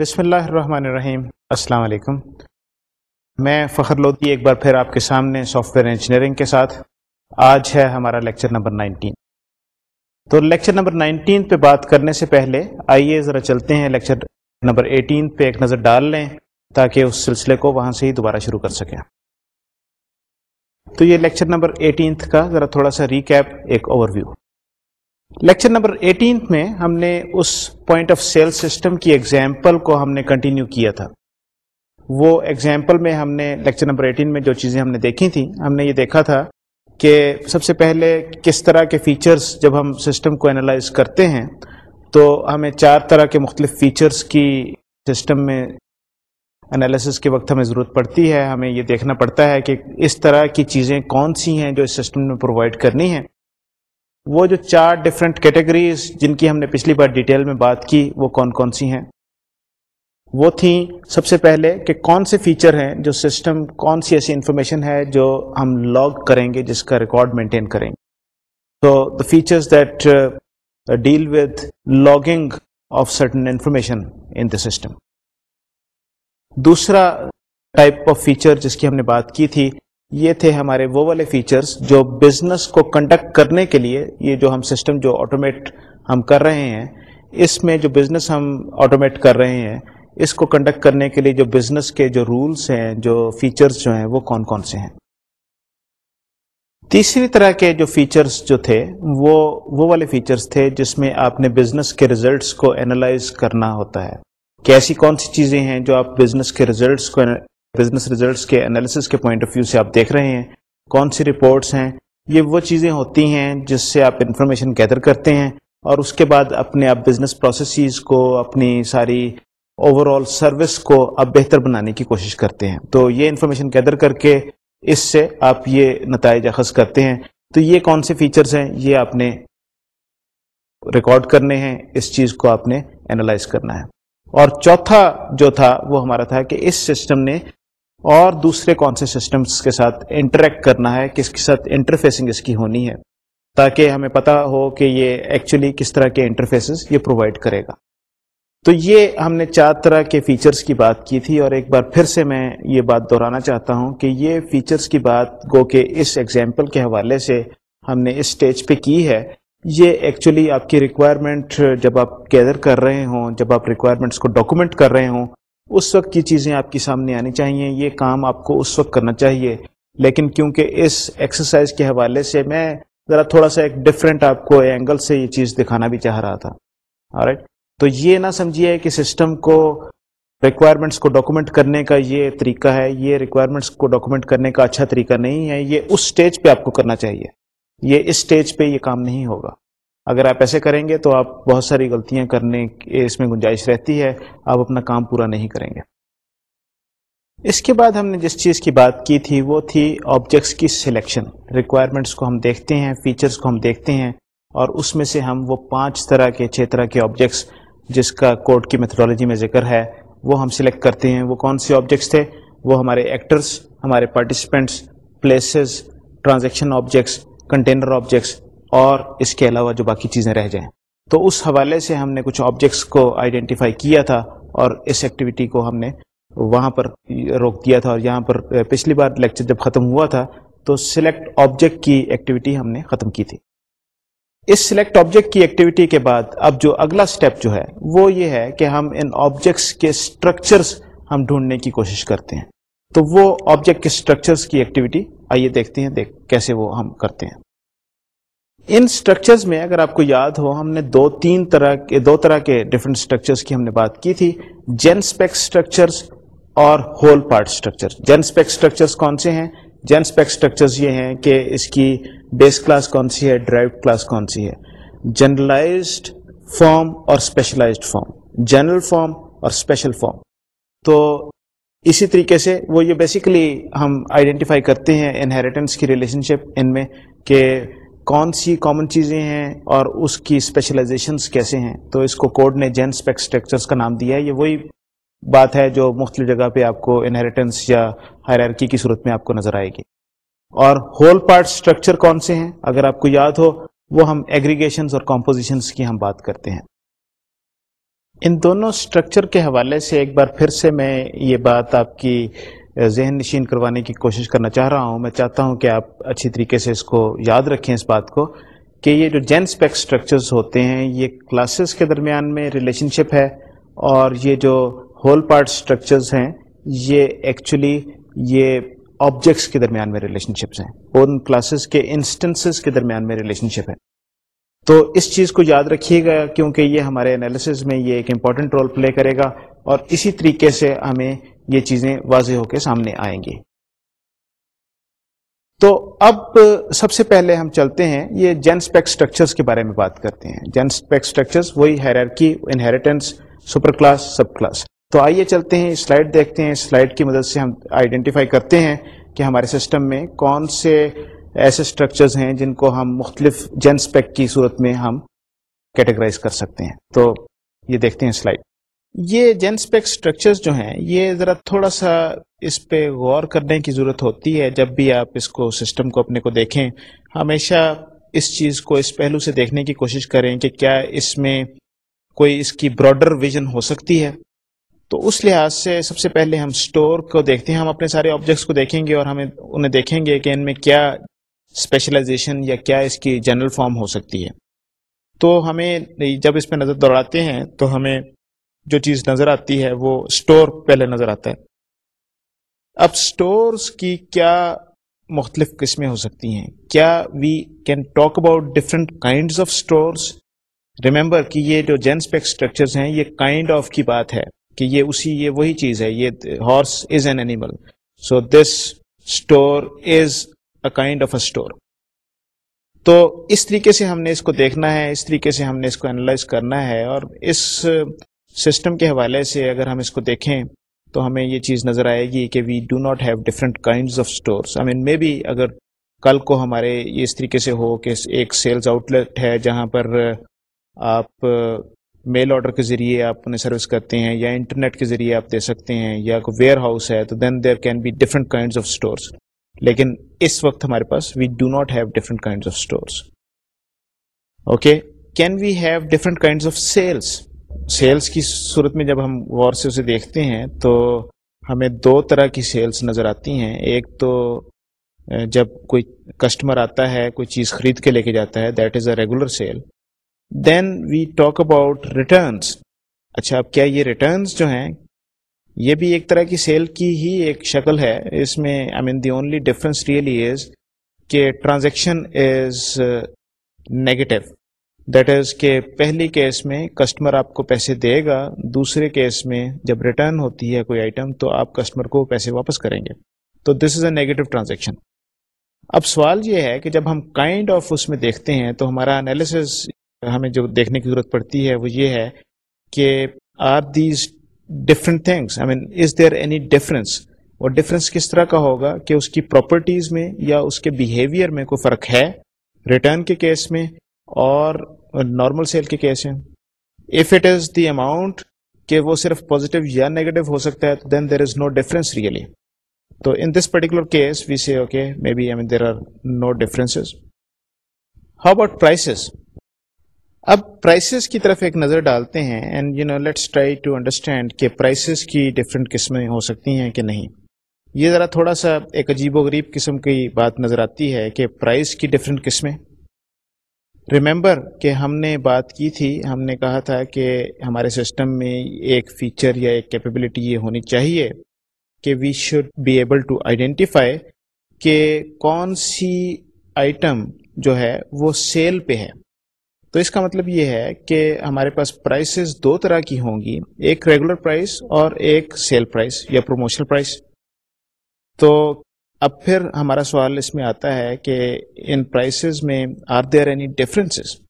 بسم اللہ الرحمن الرحیم۔ السلام علیکم۔ میں فخر لودھی ایک بار پھر آپ کے سامنے سافٹ ویئر انجینئرنگ کے ساتھ۔ آج ہے ہمارا لیکچر نمبر نائنٹین تو لیکچر نمبر نائنٹین پہ بات کرنے سے پہلے آئیے ذرا چلتے ہیں لیکچر نمبر ایٹین پہ ایک نظر ڈال لیں تاکہ اس سلسلے کو وہاں سے ہی دوبارہ شروع کر سکیں۔ تو یہ لیکچر نمبر ایٹینتھ کا ذرا تھوڑا سا ریکیپ ایک overview lecture number eighteenth میں ہم نے اس پوائنٹ آف سیل سسٹم کی ایگزامپل کو ہم نے کنٹینیو کیا تھا۔ وہ ایگزامپل میں ہم نے لیکچر نمبر ایٹین میں جو چیزیں ہم نے دیکھی تھیں، ہم نے یہ دیکھا تھا کہ سب سے پہلے کس طرح کے فیچرز جب ہم سسٹم کو انالائز کرتے ہیں، تو ہمیں چار طرح کے مختلف فیچرز کی سسٹم میں انالیسس کے وقت ہمیں ضرورت پڑتی ہے۔ ہمیں یہ دیکھنا پڑتا ہے کہ اس طرح کی چیزیں کون سی ہیں جو اس سسٹم میں پرووائڈ کرنی ہیں۔ وہ جو چار ڈفرینٹ کیٹیگریز جن کی ہم نے پچھلی بار ڈیٹیل میں بات کی، وہ کون کون سی ہیں؟ وہ تھیں سب سے پہلے کہ کون سے فیچر ہیں جو سسٹم کون سی ایسی انفارمیشن ہے جو ہم لاگ کریں گے، جس کا ریکارڈ مینٹین کریں گے۔ تو the features that deal with logging of certain information in the system دوسرا ٹائپ آف فیچر جس کی ہم نے بات کی تھی یہ تھے ہمارے وہ والے فیچرز جو بزنس کو کنڈکٹ کرنے کے لیے یہ جو ہم سسٹم جو آٹومیٹ ہم کر رہے ہیں، اس میں جو بزنس ہم آٹومیٹ کر رہے ہیں، اس کو کنڈکٹ کرنے کے لیے جو بزنس کے جو رولس ہیں، جو فیچرز جو ہیں، وہ کون کون سے ہیں؟ تیسری طرح کے جو فیچرز جو تھے، وہ وہ والے فیچرز تھے جس میں آپ نے بزنس کے ریزلٹس کو اینالائز کرنا ہوتا ہے۔ کہ ایسی کون سی چیزیں ہیں جو آپ بزنس کے ریزلٹس کو بزنس ریزلٹس کے انالیسس کے پوائنٹ آف ویو سے آپ دیکھ رہے ہیں، کون سی رپورٹس ہیں، یہ وہ چیزیں ہوتی ہیں جس سے آپ انفارمیشن گیدر کرتے ہیں اور اس کے بعد اپنے آپ بزنس پروسیسز کو، اپنی ساری اوور آل سروس کو آپ بہتر بنانے کی کوشش کرتے ہیں۔ تو یہ انفارمیشن گیدر کر کے اس سے آپ یہ نتائج اخذ کرتے ہیں۔ تو یہ کون سے فیچرز ہیں؟ یہ آپ نے ریکارڈ کرنے ہیں، اس چیز کو آپ نے اینالائز کرنا ہے۔ اور چوتھا جو تھا وہ ہمارا تھا کہ اس سسٹم نے اور دوسرے کون سے سسٹمز کے ساتھ انٹریکٹ کرنا ہے، کس کے ساتھ انٹرفیسنگ اس کی ہونی ہے، تاکہ ہمیں پتا ہو کہ یہ ایکچولی کس طرح کے انٹرفیسز یہ پرووائڈ کرے گا۔ تو یہ ہم نے چار طرح کے فیچرز کی بات کی تھی، اور ایک بار پھر سے میں یہ بات دہرانا چاہتا ہوں کہ یہ فیچرز کی بات گو کہ اس ایگزامپل کے حوالے سے ہم نے اس سٹیج پہ کی ہے۔ یہ ایکچولی آپ کی ریکوائرمنٹ جب آپ گیدر کر رہے ہوں، جب آپ ریکوائرمنٹس کو ڈاکومنٹ کر رہے ہوں اس وقت کی چیزیں آپ کی سامنے آنی چاہیے، یہ کام آپ کو اس وقت کرنا چاہیے۔ لیکن کیونکہ اس ایکسرسائز کے حوالے سے میں ذرا تھوڑا سا ایک ڈفرینٹ آپ کو اینگل سے یہ چیز دکھانا بھی چاہ رہا تھا۔ رائٹ تو یہ نہ سمجھیے کہ سسٹم کو ریکوائرمنٹس کو ڈاکومنٹ کرنے کا یہ طریقہ ہے، یہ ریکوائرمنٹس کو ڈاکومنٹ کرنے کا اچھا طریقہ نہیں ہے، یہ اس سٹیج پہ آپ کو کرنا چاہیے۔ یہ اس سٹیج پہ یہ کام نہیں ہوگا۔ اگر آپ ایسے کریں گے تو آپ بہت ساری غلطیاں کرنے اس میں گنجائش رہتی ہے، آپ اپنا کام پورا نہیں کریں گے۔ اس کے بعد ہم نے جس چیز کی بات کی تھی، وہ تھی آبجیکٹس کی سلیکشن ریکوائرمنٹس کو ہم دیکھتے ہیں فیچرز کو ہم دیکھتے ہیں، اور اس میں سے ہم وہ پانچ طرح کے، چھ طرح کے آبجیکٹس جس کا کوڈ کی میتھڈالوجی میں ذکر ہے، وہ ہم سلیکٹ کرتے ہیں۔ وہ کون سے آبجیکٹس تھے؟ وہ ہمارے ایکٹرس ہمارے participants places transaction objects container objects اور اس کے علاوہ جو باقی چیزیں رہ جائیں۔ تو اس حوالے سے ہم نے کچھ آبجیکٹس کو آئیڈینٹیفائی کیا تھا اور اس ایکٹیویٹی کو ہم نے وہاں پر روک دیا تھا اور یہاں پر پچھلی بار لیکچر جب ختم ہوا تھا تو سلیکٹ آبجیکٹ کی ایکٹیویٹی ہم نے ختم کی تھی۔ اس سلیکٹ آبجیکٹ کی ایکٹیویٹی کے بعد اب جو اگلا سٹیپ جو ہے وہ یہ ہے کہ ہم ان آبجیکٹس کے اسٹرکچرس ہم ڈھونڈنے کی کوشش کرتے ہیں۔ تو وہ آبجیکٹ کے اسٹرکچرس کی ایکٹیویٹی آئیے دیکھتے ہیں دیکھ کیسے وہ ہم کرتے ہیں۔ ان اسٹرکچرز میں اگر آپ کو یاد ہو، ہم نے دو، تین طرح کے، دو طرح کے ڈفرینٹ اسٹرکچرز کی ہم نے بات کی تھی۔ جین اسپیک اور whole part structure gen spec کون سے ہیں؟ جین اسپیک اسٹرکچرز یہ ہیں کہ اس کی بیس کلاس کون سی ہے ڈرائیو کلاس کون سی ہے۔ جنرلائزڈ فارم اور اسپیشلائزڈ فارم جنرل فارم اور اسپیشل فارم تو اسی طریقے سے وہ یہ بیسیکلی ہم آئیڈینٹیفائی کرتے ہیں انہیریٹنس کی ریلیشن شپ ان میں کہ کون سی کامن چیزیں ہیں اور اس کی اسپیشلائزیشنس کیسے ہیں؟ تو اس کو کوڈ نے جین اسپیک اسٹرکچرس کا نام دیا ہے۔ یہ وہی بات ہے جو مختلف جگہ پہ آپ کو انہیریٹنس یا ہائرارکی کی صورت میں آپ کو نظر آئے گی۔ اور ہول پارٹ اسٹرکچر کون سے ہیں؟ اگر آپ کو یاد ہو، وہ ہم ایگریگیشنز اور کمپوزیشنس کی ہم بات کرتے ہیں۔ ان دونوں اسٹرکچر کے حوالے سے ایک بار پھر سے میں یہ بات آپ کی ذہن نشین کروانے کی کوشش کرنا چاہ رہا ہوں۔ میں چاہتا ہوں کہ آپ اچھی طریقے سے اس کو یاد رکھیں، اس بات کو، کہ یہ جو جین اسپیک اسٹرکچرز ہوتے ہیں، یہ کلاسز کے درمیان میں ریلیشن شپ ہے اور یہ جو ہول پارٹ اسٹرکچرز ہیں، یہ ایکچولی یہ آبجیکٹس کے درمیان میں ریلیشن شپس ہیں۔ ان کلاسز کے انسٹنسز کے درمیان میں ریلیشن شپ ہے۔ تو اس چیز کو یاد رکھیے گا، کیونکہ یہ ہمارے انالیسز میں یہ ایک امپورٹنٹ رول پلے کرے گا اور اسی طریقے سے ہمیں یہ چیزیں واضح ہو کے سامنے آئیں گی۔ تو اب سب سے پہلے ہم چلتے ہیں، یہ جین اسپیک اسٹرکچرس کے بارے میں بات کرتے ہیں۔ جین اسپیک اسٹرکچرس وہی hierarchy inheritance super class sub class تو آئیے چلتے ہیں سلائڈ دیکھتے ہیں۔ سلائڈ کی مدد سے ہم آئیڈینٹیفائی کرتے ہیں کہ ہمارے سسٹم میں کون سے ایسے اسٹرکچرز ہیں جن کو ہم مختلف جین اسپیک کی صورت میں ہم کیٹیگرائز کر سکتے ہیں۔ تو یہ دیکھتے ہیں سلائڈ یہ جین اسپیک اسٹرکچرز جو ہیں، یہ ذرا تھوڑا سا اس پہ غور کرنے کی ضرورت ہوتی ہے جب بھی آپ اس کو سسٹم کو اپنے کو دیکھیں۔ ہمیشہ اس چیز کو اس پہلو سے دیکھنے کی کوشش کریں کہ کیا اس میں کوئی اس کی براڈر ویژن ہو سکتی ہے۔ تو اس لحاظ سے سب سے پہلے ہم اسٹور کو دیکھتے ہیں، ہم اپنے سارے آبجیکٹس کو دیکھیں گے اور ہمیں انہیں دیکھیں گے کہ ان میں کیا اسپیشلائزیشن یا کیا اس کی جنرل فارم ہو سکتی ہے۔ تو ہمیں جب اس پہ نظر دوڑاتے ہیں تو ہمیں جو چیز نظر آتی ہے وہ اسٹور پہلے نظر آتا ہے۔ اب اسٹورس کی کیا مختلف قسمیں ہو سکتی ہیں۔ کیا we can talk about different kind of stores remember کہ یہ جو جین اسپیک اسٹرکچرز ہیں یہ کائنڈ آف کی بات ہے کہ یہ اسی یہ وہی چیز ہے، یہ horse is an animal so this store is a kind of a store تو اس طریقے سے ہم نے اس کو دیکھنا ہے، اس طریقے سے ہم نے اس کو اینالائز کرنا ہے اور اس سسٹم کے حوالے سے اگر ہم اس کو دیکھیں تو ہمیں یہ چیز نظر آئے گی کہ we do not have different kind of stores I mean may be اگر کل کو ہمارے یہ اس طریقے سے ہو کہ ایک سیلز آؤٹ لیٹ ہے جہاں پر آپ میل آرڈر کے ذریعے آپ انہیں سروس کرتے ہیں یا انٹرنیٹ کے ذریعے آپ دے سکتے ہیں یا کوئی ویئر ہاؤس ہے تو then there can be different kind of stores لیکن اس وقت ہمارے پاس we do not have different kind of stores okay can we have different kind of sales sales کی صورت میں جب ہم غور سے اسے دیکھتے ہیں تو ہمیں دو طرح کی سیلس نظر آتی ہیں۔ ایک تو جب کوئی کسٹمر آتا ہے، کوئی چیز خرید کے لے کے جاتا ہے، that is a regular sale, then we talk about returns اچھا اب کیا یہ ریٹرنس جو ہیں، یہ بھی ایک طرح کی سیل کی ہی ایک شکل ہے۔ اس میں، I mean, the only difference really is کہ transaction is negative that is کہ پہلی کیس میں کسٹمر آپ کو پیسے دے گا، دوسرے کیس میں جب ریٹرن ہوتی ہے کوئی آئٹم تو آپ کسٹمر کو پیسے واپس کریں گے۔ تو دس از اے نیگیٹو ٹرانزیکشن اب سوال یہ ہے کہ جب ہم کائنڈ آف اس میں دیکھتے ہیں تو ہمارا انالیسز ہمیں جو دیکھنے کی ضرورت پڑتی ہے وہ یہ ہے کہ are these different things I mean is there any difference اور ڈفرنس کس طرح کا ہوگا کہ اس کی پراپرٹیز میں یا اس کے بیہیویئر میں کوئی فرق ہے ریٹرن کے کیس میں اور نارمل سیل کے کیس ہیں۔ If it is the amount کہ وہ صرف پازیٹو یا نیگیٹو ہو سکتا ہے دین دیر از نو ڈفرنس ریئلی تو in this particular case we see okay may be I mean there are no difference how about prices اب پرائسز کی طرف ایک نظر ڈالتے ہیں and you know let's try to understand کہ پرائسز کی ڈفرینٹ قسمیں ہو سکتی ہیں کہ نہیں۔ یہ ذرا تھوڑا سا ایک عجیب و غریب قسم کی بات نظر آتی ہے کہ پرائز کی ڈفرینٹ قسمیں۔ ریمبر کہ ہم نے بات کی تھی، ہم نے کہا تھا کہ ہمارے سسٹم میں ایک فیچر یا ایک کیپیبلٹی یہ ہونی چاہیے کہ we should be able to identify کہ کون سی آئٹم جو ہے وہ سیل پہ ہے۔ تو اس کا مطلب یہ ہے کہ ہمارے پاس پرائسز دو طرح کی ہوں گی، ایک ریگولر پرائس اور ایک سیل پرائس یا پروموشنل پرائس تو اب پھر ہمارا سوال اس میں آتا ہے کہ ان پرائسز میں are there any difference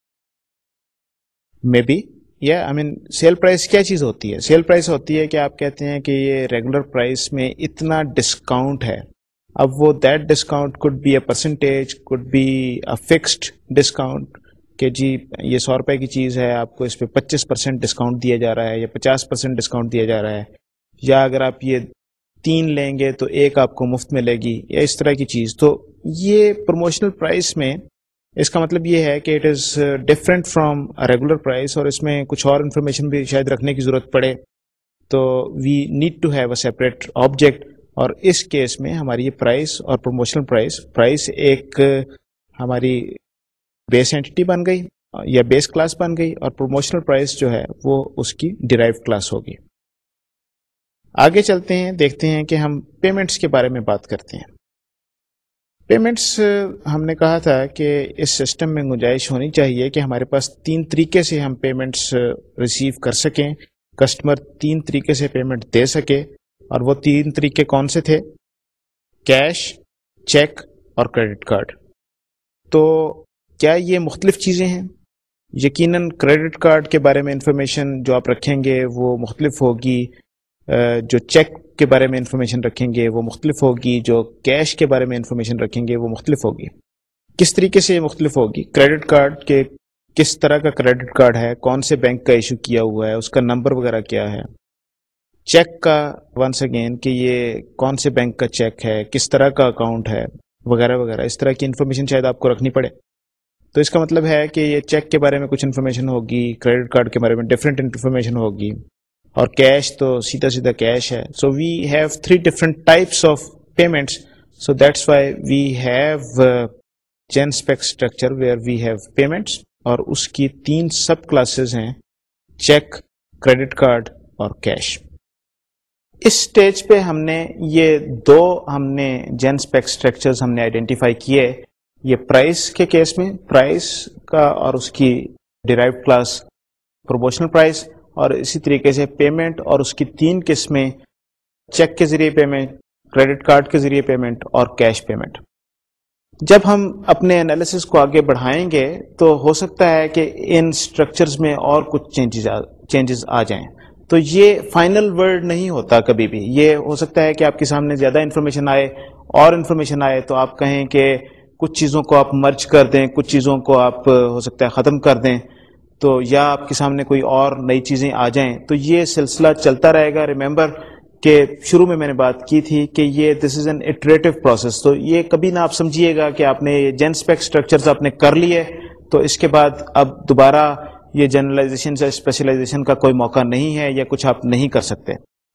may be یا آئی مین سیل پرائز کیا چیز ہوتی ہے؟ سیل پرائز ہوتی ہے کہ آپ کہتے ہیں کہ یہ ریگولر پرائز میں اتنا ڈسکاؤنٹ ہے۔ اب وہ that discount could be a percentage could be a fixed discount کہ جی یہ سو روپے کی چیز ہے، آپ کو اس پہ پچیس پرسینٹ ڈسکاؤنٹ دیا جا رہا ہے یا پچاس پرسینٹ ڈسکاؤنٹ دیا جا رہا ہے۔ یا اگر آپ یہ تین لیں گے تو ایک آپ کو مفت ملے گی یا اس طرح کی چیز۔ تو یہ پروموشنل پرائس میں اس کا مطلب یہ ہے کہ it is different from regular price اور اس میں کچھ اور انفارمیشن بھی شاید رکھنے کی ضرورت پڑے۔ تو we need to have a separate object اور اس کیس میں ہماری یہ پرائز اور پروموشنل پرائز پرائز ایک uh, ہماری بیس اینٹی بن گئی یا بیس کلاس بن گئی اور پروموشنل پرائز جو ہے وہ اس کی ڈیرائیو کلاس ہوگی۔ آگے چلتے ہیں، دیکھتے ہیں کہ ہم پیمنٹس کے بارے میں بات کرتے ہیں۔ پیمنٹس ہم نے کہا تھا کہ اس سسٹم میں گنجائش ہونی چاہیے کہ ہمارے پاس تین طریقے سے ہم پیمنٹس ریسیو کر سکیں۔ کسٹمر تین طریقے سے پیمنٹ دے سکے۔ اور وہ تین طریقے کون سے تھے؟ کیش چیک اور کریڈٹ کارڈ تو کیا یہ مختلف چیزیں ہیں؟ یقیناً کریڈٹ کارڈ کے بارے میں انفارمیشن جو آپ رکھیں گے وہ مختلف ہوگی۔ جو چیک کے بارے میں انفارمیشن رکھیں گے وہ مختلف ہوگی، جو کیش کے بارے میں انفارمیشن رکھیں گے وہ مختلف ہوگی۔ کس طریقے سے یہ مختلف ہوگی؟ کریڈٹ کارڈ کے کس طرح کا کریڈٹ کارڈ ہے؟ کون سے بینک کا ایشو کیا ہوا ہے؟ اس کا نمبر وغیرہ کیا ہے؟ چیک کا ونس اگین کہ یہ کون سے بینک کا چیک ہے؟ کس طرح کا اکاؤنٹ ہے؟ وغیرہ وغیرہ۔ اس طرح کی انفارمیشن شاید آپ کو رکھنی پڑے۔ تو اس کا مطلب ہے کہ یہ چیک کے بارے میں کچھ انفارمیشن ہوگی، کریڈٹ کارڈ کے بارے میں ڈفرینٹ انفارمیشن ہوگی۔ اور کیش تو سیدھا سیدھا کیش ہے. So we have three different types of payments so that's why we have gen spec structure where we have payments اور اس کی تین سب کلاسز ہیں چیک کریڈٹ کارڈ اور کیش اس اسٹیج پہ ہم نے یہ دو ہم نے جین اسپیک اسٹرکچر ہم نے آئیڈینٹیفائی کیے. یہ پرائز کے کیس میں پرائز کا اور اس کی ڈیرائیو کلاس پروموشنل پرائز اور اسی طریقے سے پیمنٹ اور اس کی تین قسمیں چیک کے ذریعے پیمنٹ کریڈٹ کارڈ کے ذریعے پیمنٹ اور کیش پیمنٹ جب ہم اپنے انالیسس کو آگے بڑھائیں گے تو ہو سکتا ہے کہ ان اسٹرکچرز میں اور کچھ چینجز چینجز آ جائیں۔ تو یہ فائنل ورڈ نہیں ہوتا کبھی بھی۔ یہ ہو سکتا ہے کہ آپ کے سامنے زیادہ انفارمیشن آئے، اور انفارمیشن آئے تو آپ کہیں کہ کچھ چیزوں کو آپ مرچ کر دیں، کچھ چیزوں کو آپ ہو سکتا ہے ختم کر دیں۔ تو یا آپ کے سامنے کوئی اور نئی چیزیں آ جائیں، تو یہ سلسلہ چلتا رہے گا۔ ریمبر کہ شروع میں میں نے بات کی تھی کہ یہ this is an iterative process تو یہ کبھی نہ آپ سمجھیے گا کہ آپ نے جین اسپیک اسٹرکچر آپ نے کر لیے، تو اس کے بعد اب دوبارہ یہ جنرلائزیشن سے اسپیشلائزیشن کا کوئی موقع نہیں ہے یا کچھ آپ نہیں کر سکتے۔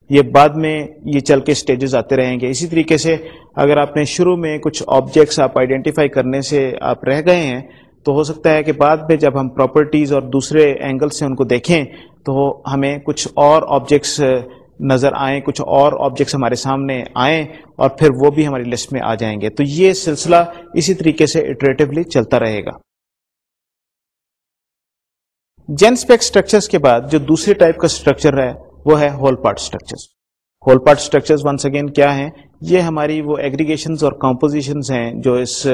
یہ بعد میں یہ چل کے اسٹیجز آتے رہیں گے۔ اسی طریقے سے اگر آپ نے شروع میں کچھ آبجیکٹس آپ آئیڈینٹیفائی کرنے سے آپ رہ گئے ہیں تو ہو سکتا ہے کہ بعد میں جب ہم پراپرٹیز اور دوسرے اینگل سے ان کو دیکھیں تو ہمیں کچھ اور آبجیکٹس نظر آئیں، کچھ اور آبجیکٹس ہمارے سامنے آئیں اور پھر وہ بھی ہماری لسٹ میں آ جائیں گے۔ تو یہ سلسلہ اسی طریقے سے اٹریٹولی چلتا رہے گا۔ جین اسپیک اسٹرکچرس کے بعد جو دوسری ٹائپ کا اسٹرکچر ہے، وہ ہے whole part structure whole part structure once again کیا ہیں؟ یہ ہماری وہ ایگریگیشنز اور کمپوزیشنز ہیں جو اس،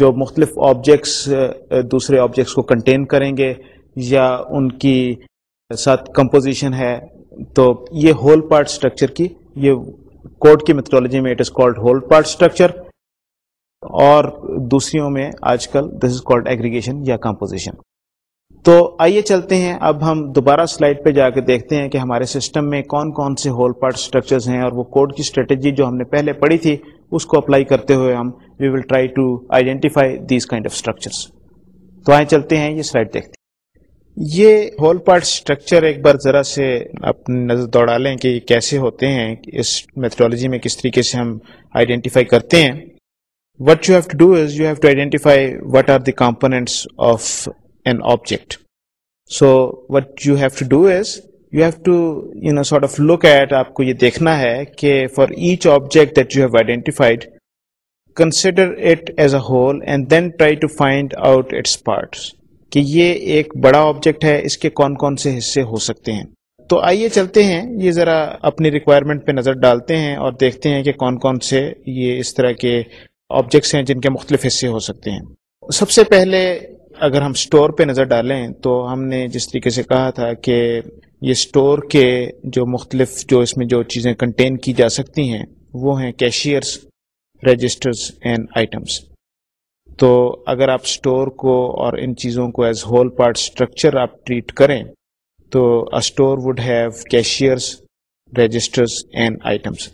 جو مختلف آبجیکٹس دوسرے آبجیکٹس کو کنٹین کریں گے یا ان کی ساتھ کمپوزیشن ہے۔ تو یہ ہول پارٹ اسٹرکچر کی، یہ کوڈ کی میتھڈالوجی میں it is called whole part structure اور دوسریوں میں آج کل دس از کالڈ ایگریگیشن یا کمپوزیشن تو آئیے چلتے ہیں۔ اب ہم دوبارہ سلائڈ پہ جا کے دیکھتے ہیں کہ ہمارے سسٹم میں کون کون سے ہول پارٹ اسٹرکچرز ہیں اور وہ کوڈ کی اسٹریٹجی جو ہم نے پہلے پڑھی تھی، اس کو اپلائی کرتے ہوئے ہم we will try to identify these kind of structures تو آئے چلتے ہیں، یہ سلائڈ دیکھتے ہیں۔ یہ ہول پارٹ اسٹرکچر ایک بار ذرا سے اپنی نظر دوڑا لیں کہ یہ کیسے ہوتے ہیں، اس میتھڈالوجی میں کس طریقے سے ہم آئیڈینٹیفائی کرتے ہیں۔ What you have to do is you have to identify what are the components of an object so what you have to do is you have to you know sort of look at آپ کو یہ دیکھنا ہے کہ for each object that you have identified consider it as a whole and then try to find out its parts کہ یہ ایک بڑا آبجیکٹ ہے اس کے کون کون سے حصے ہو سکتے ہیں تو آئیے چلتے ہیں یہ ذرا اپنی ریکوائرمنٹ پہ نظر ڈالتے ہیں اور دیکھتے ہیں کہ کون کون سے یہ اس طرح کے آبجیکٹس ہیں جن کے مختلف حصے ہو سکتے ہیں سب سے پہلے اگر ہم اسٹور پہ نظر ڈالیں تو ہم نے جس طریقے سے کہا تھا کہ یہ اسٹور کے جو مختلف جو اس میں جو چیزیں کنٹین کی جا سکتی ہیں، وہ ہیں کیشیئرس رجسٹرز اینڈ آئٹمس تو اگر آپ اسٹور کو اور ان چیزوں کو ایز ہول پارٹ اسٹرکچر آپ ٹریٹ کریں، تو store would have cashiers registers and items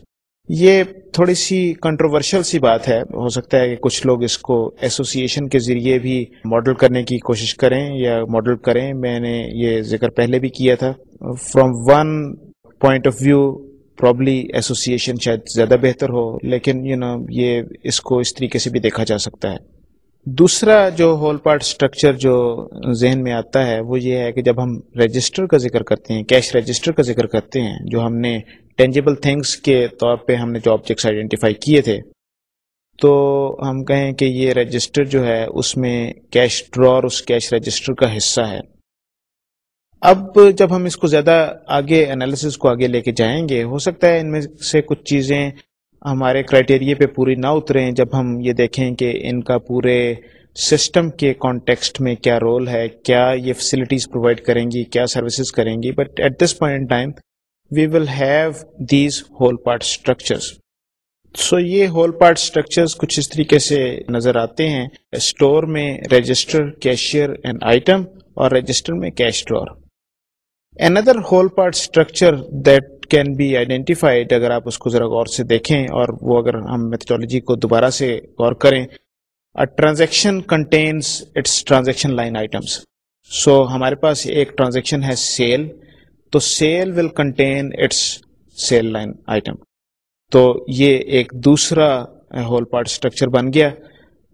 یہ تھوڑی سی کنٹروورشل سی بات ہے۔ ہو سکتا ہے کہ کچھ لوگ اس کو ایسوسیشن کے ذریعے بھی ماڈل کرنے کی کوشش کریں یا ماڈل کریں۔ میں نے یہ ذکر پہلے بھی کیا تھا۔ From one point of view probably association شاید زیادہ بہتر ہو، لیکن یو نو یہ اس کو اس طریقے سے بھی دیکھا جا سکتا ہے۔ دوسرا جو ہول پارٹ اسٹرکچر جو ذہن میں آتا ہے وہ یہ ہے کہ جب ہم رجسٹر کا ذکر کرتے ہیں کیش رجسٹر کا ذکر کرتے ہیں، جو ہم نے ٹینجیبل تھنگس کے طور پہ ہم نے جو آبجیکٹس آئیڈینٹیفائی کیے تھے، تو ہم کہیں کہ یہ رجسٹر جو ہے، اس میں کیش ڈرا اس کیش رجسٹر کا حصہ ہے۔ اب جب ہم اس کو زیادہ آگے انالیسس کو آگے لے کے جائیں گے، ہو سکتا ہے ان میں سے کچھ چیزیں ہمارے کرائٹیریے پہ پوری نہ اتریں جب ہم یہ دیکھیں کہ ان کا پورے سسٹم کے کانٹیکسٹ میں کیا رول ہے، کیا یہ فیسلٹیز پرووائڈ کریں گی، کیا سروسز کریں گی۔ But at this point time we will have these whole part structures so یہ ہول پارٹ اسٹرکچرس کچھ اس طریقے سے نظر آتے ہیں۔ اسٹور میں رجسٹر کیشیئر اینڈ آئٹم اور رجسٹر میں cash drawer another whole part structure that can be identified اگر آپ اس کو ذرا غور سے دیکھیں اور وہ اگر ہم میتھڈالوجی کو دوبارہ سے غور کریں transaction contains its transaction line items so ہمارے پاس ایک ٹرانزیکشن ہے سیل تو sale will contain its sale line item تو یہ ایک دوسرا ہول پارٹ اسٹرکچر بن گیا،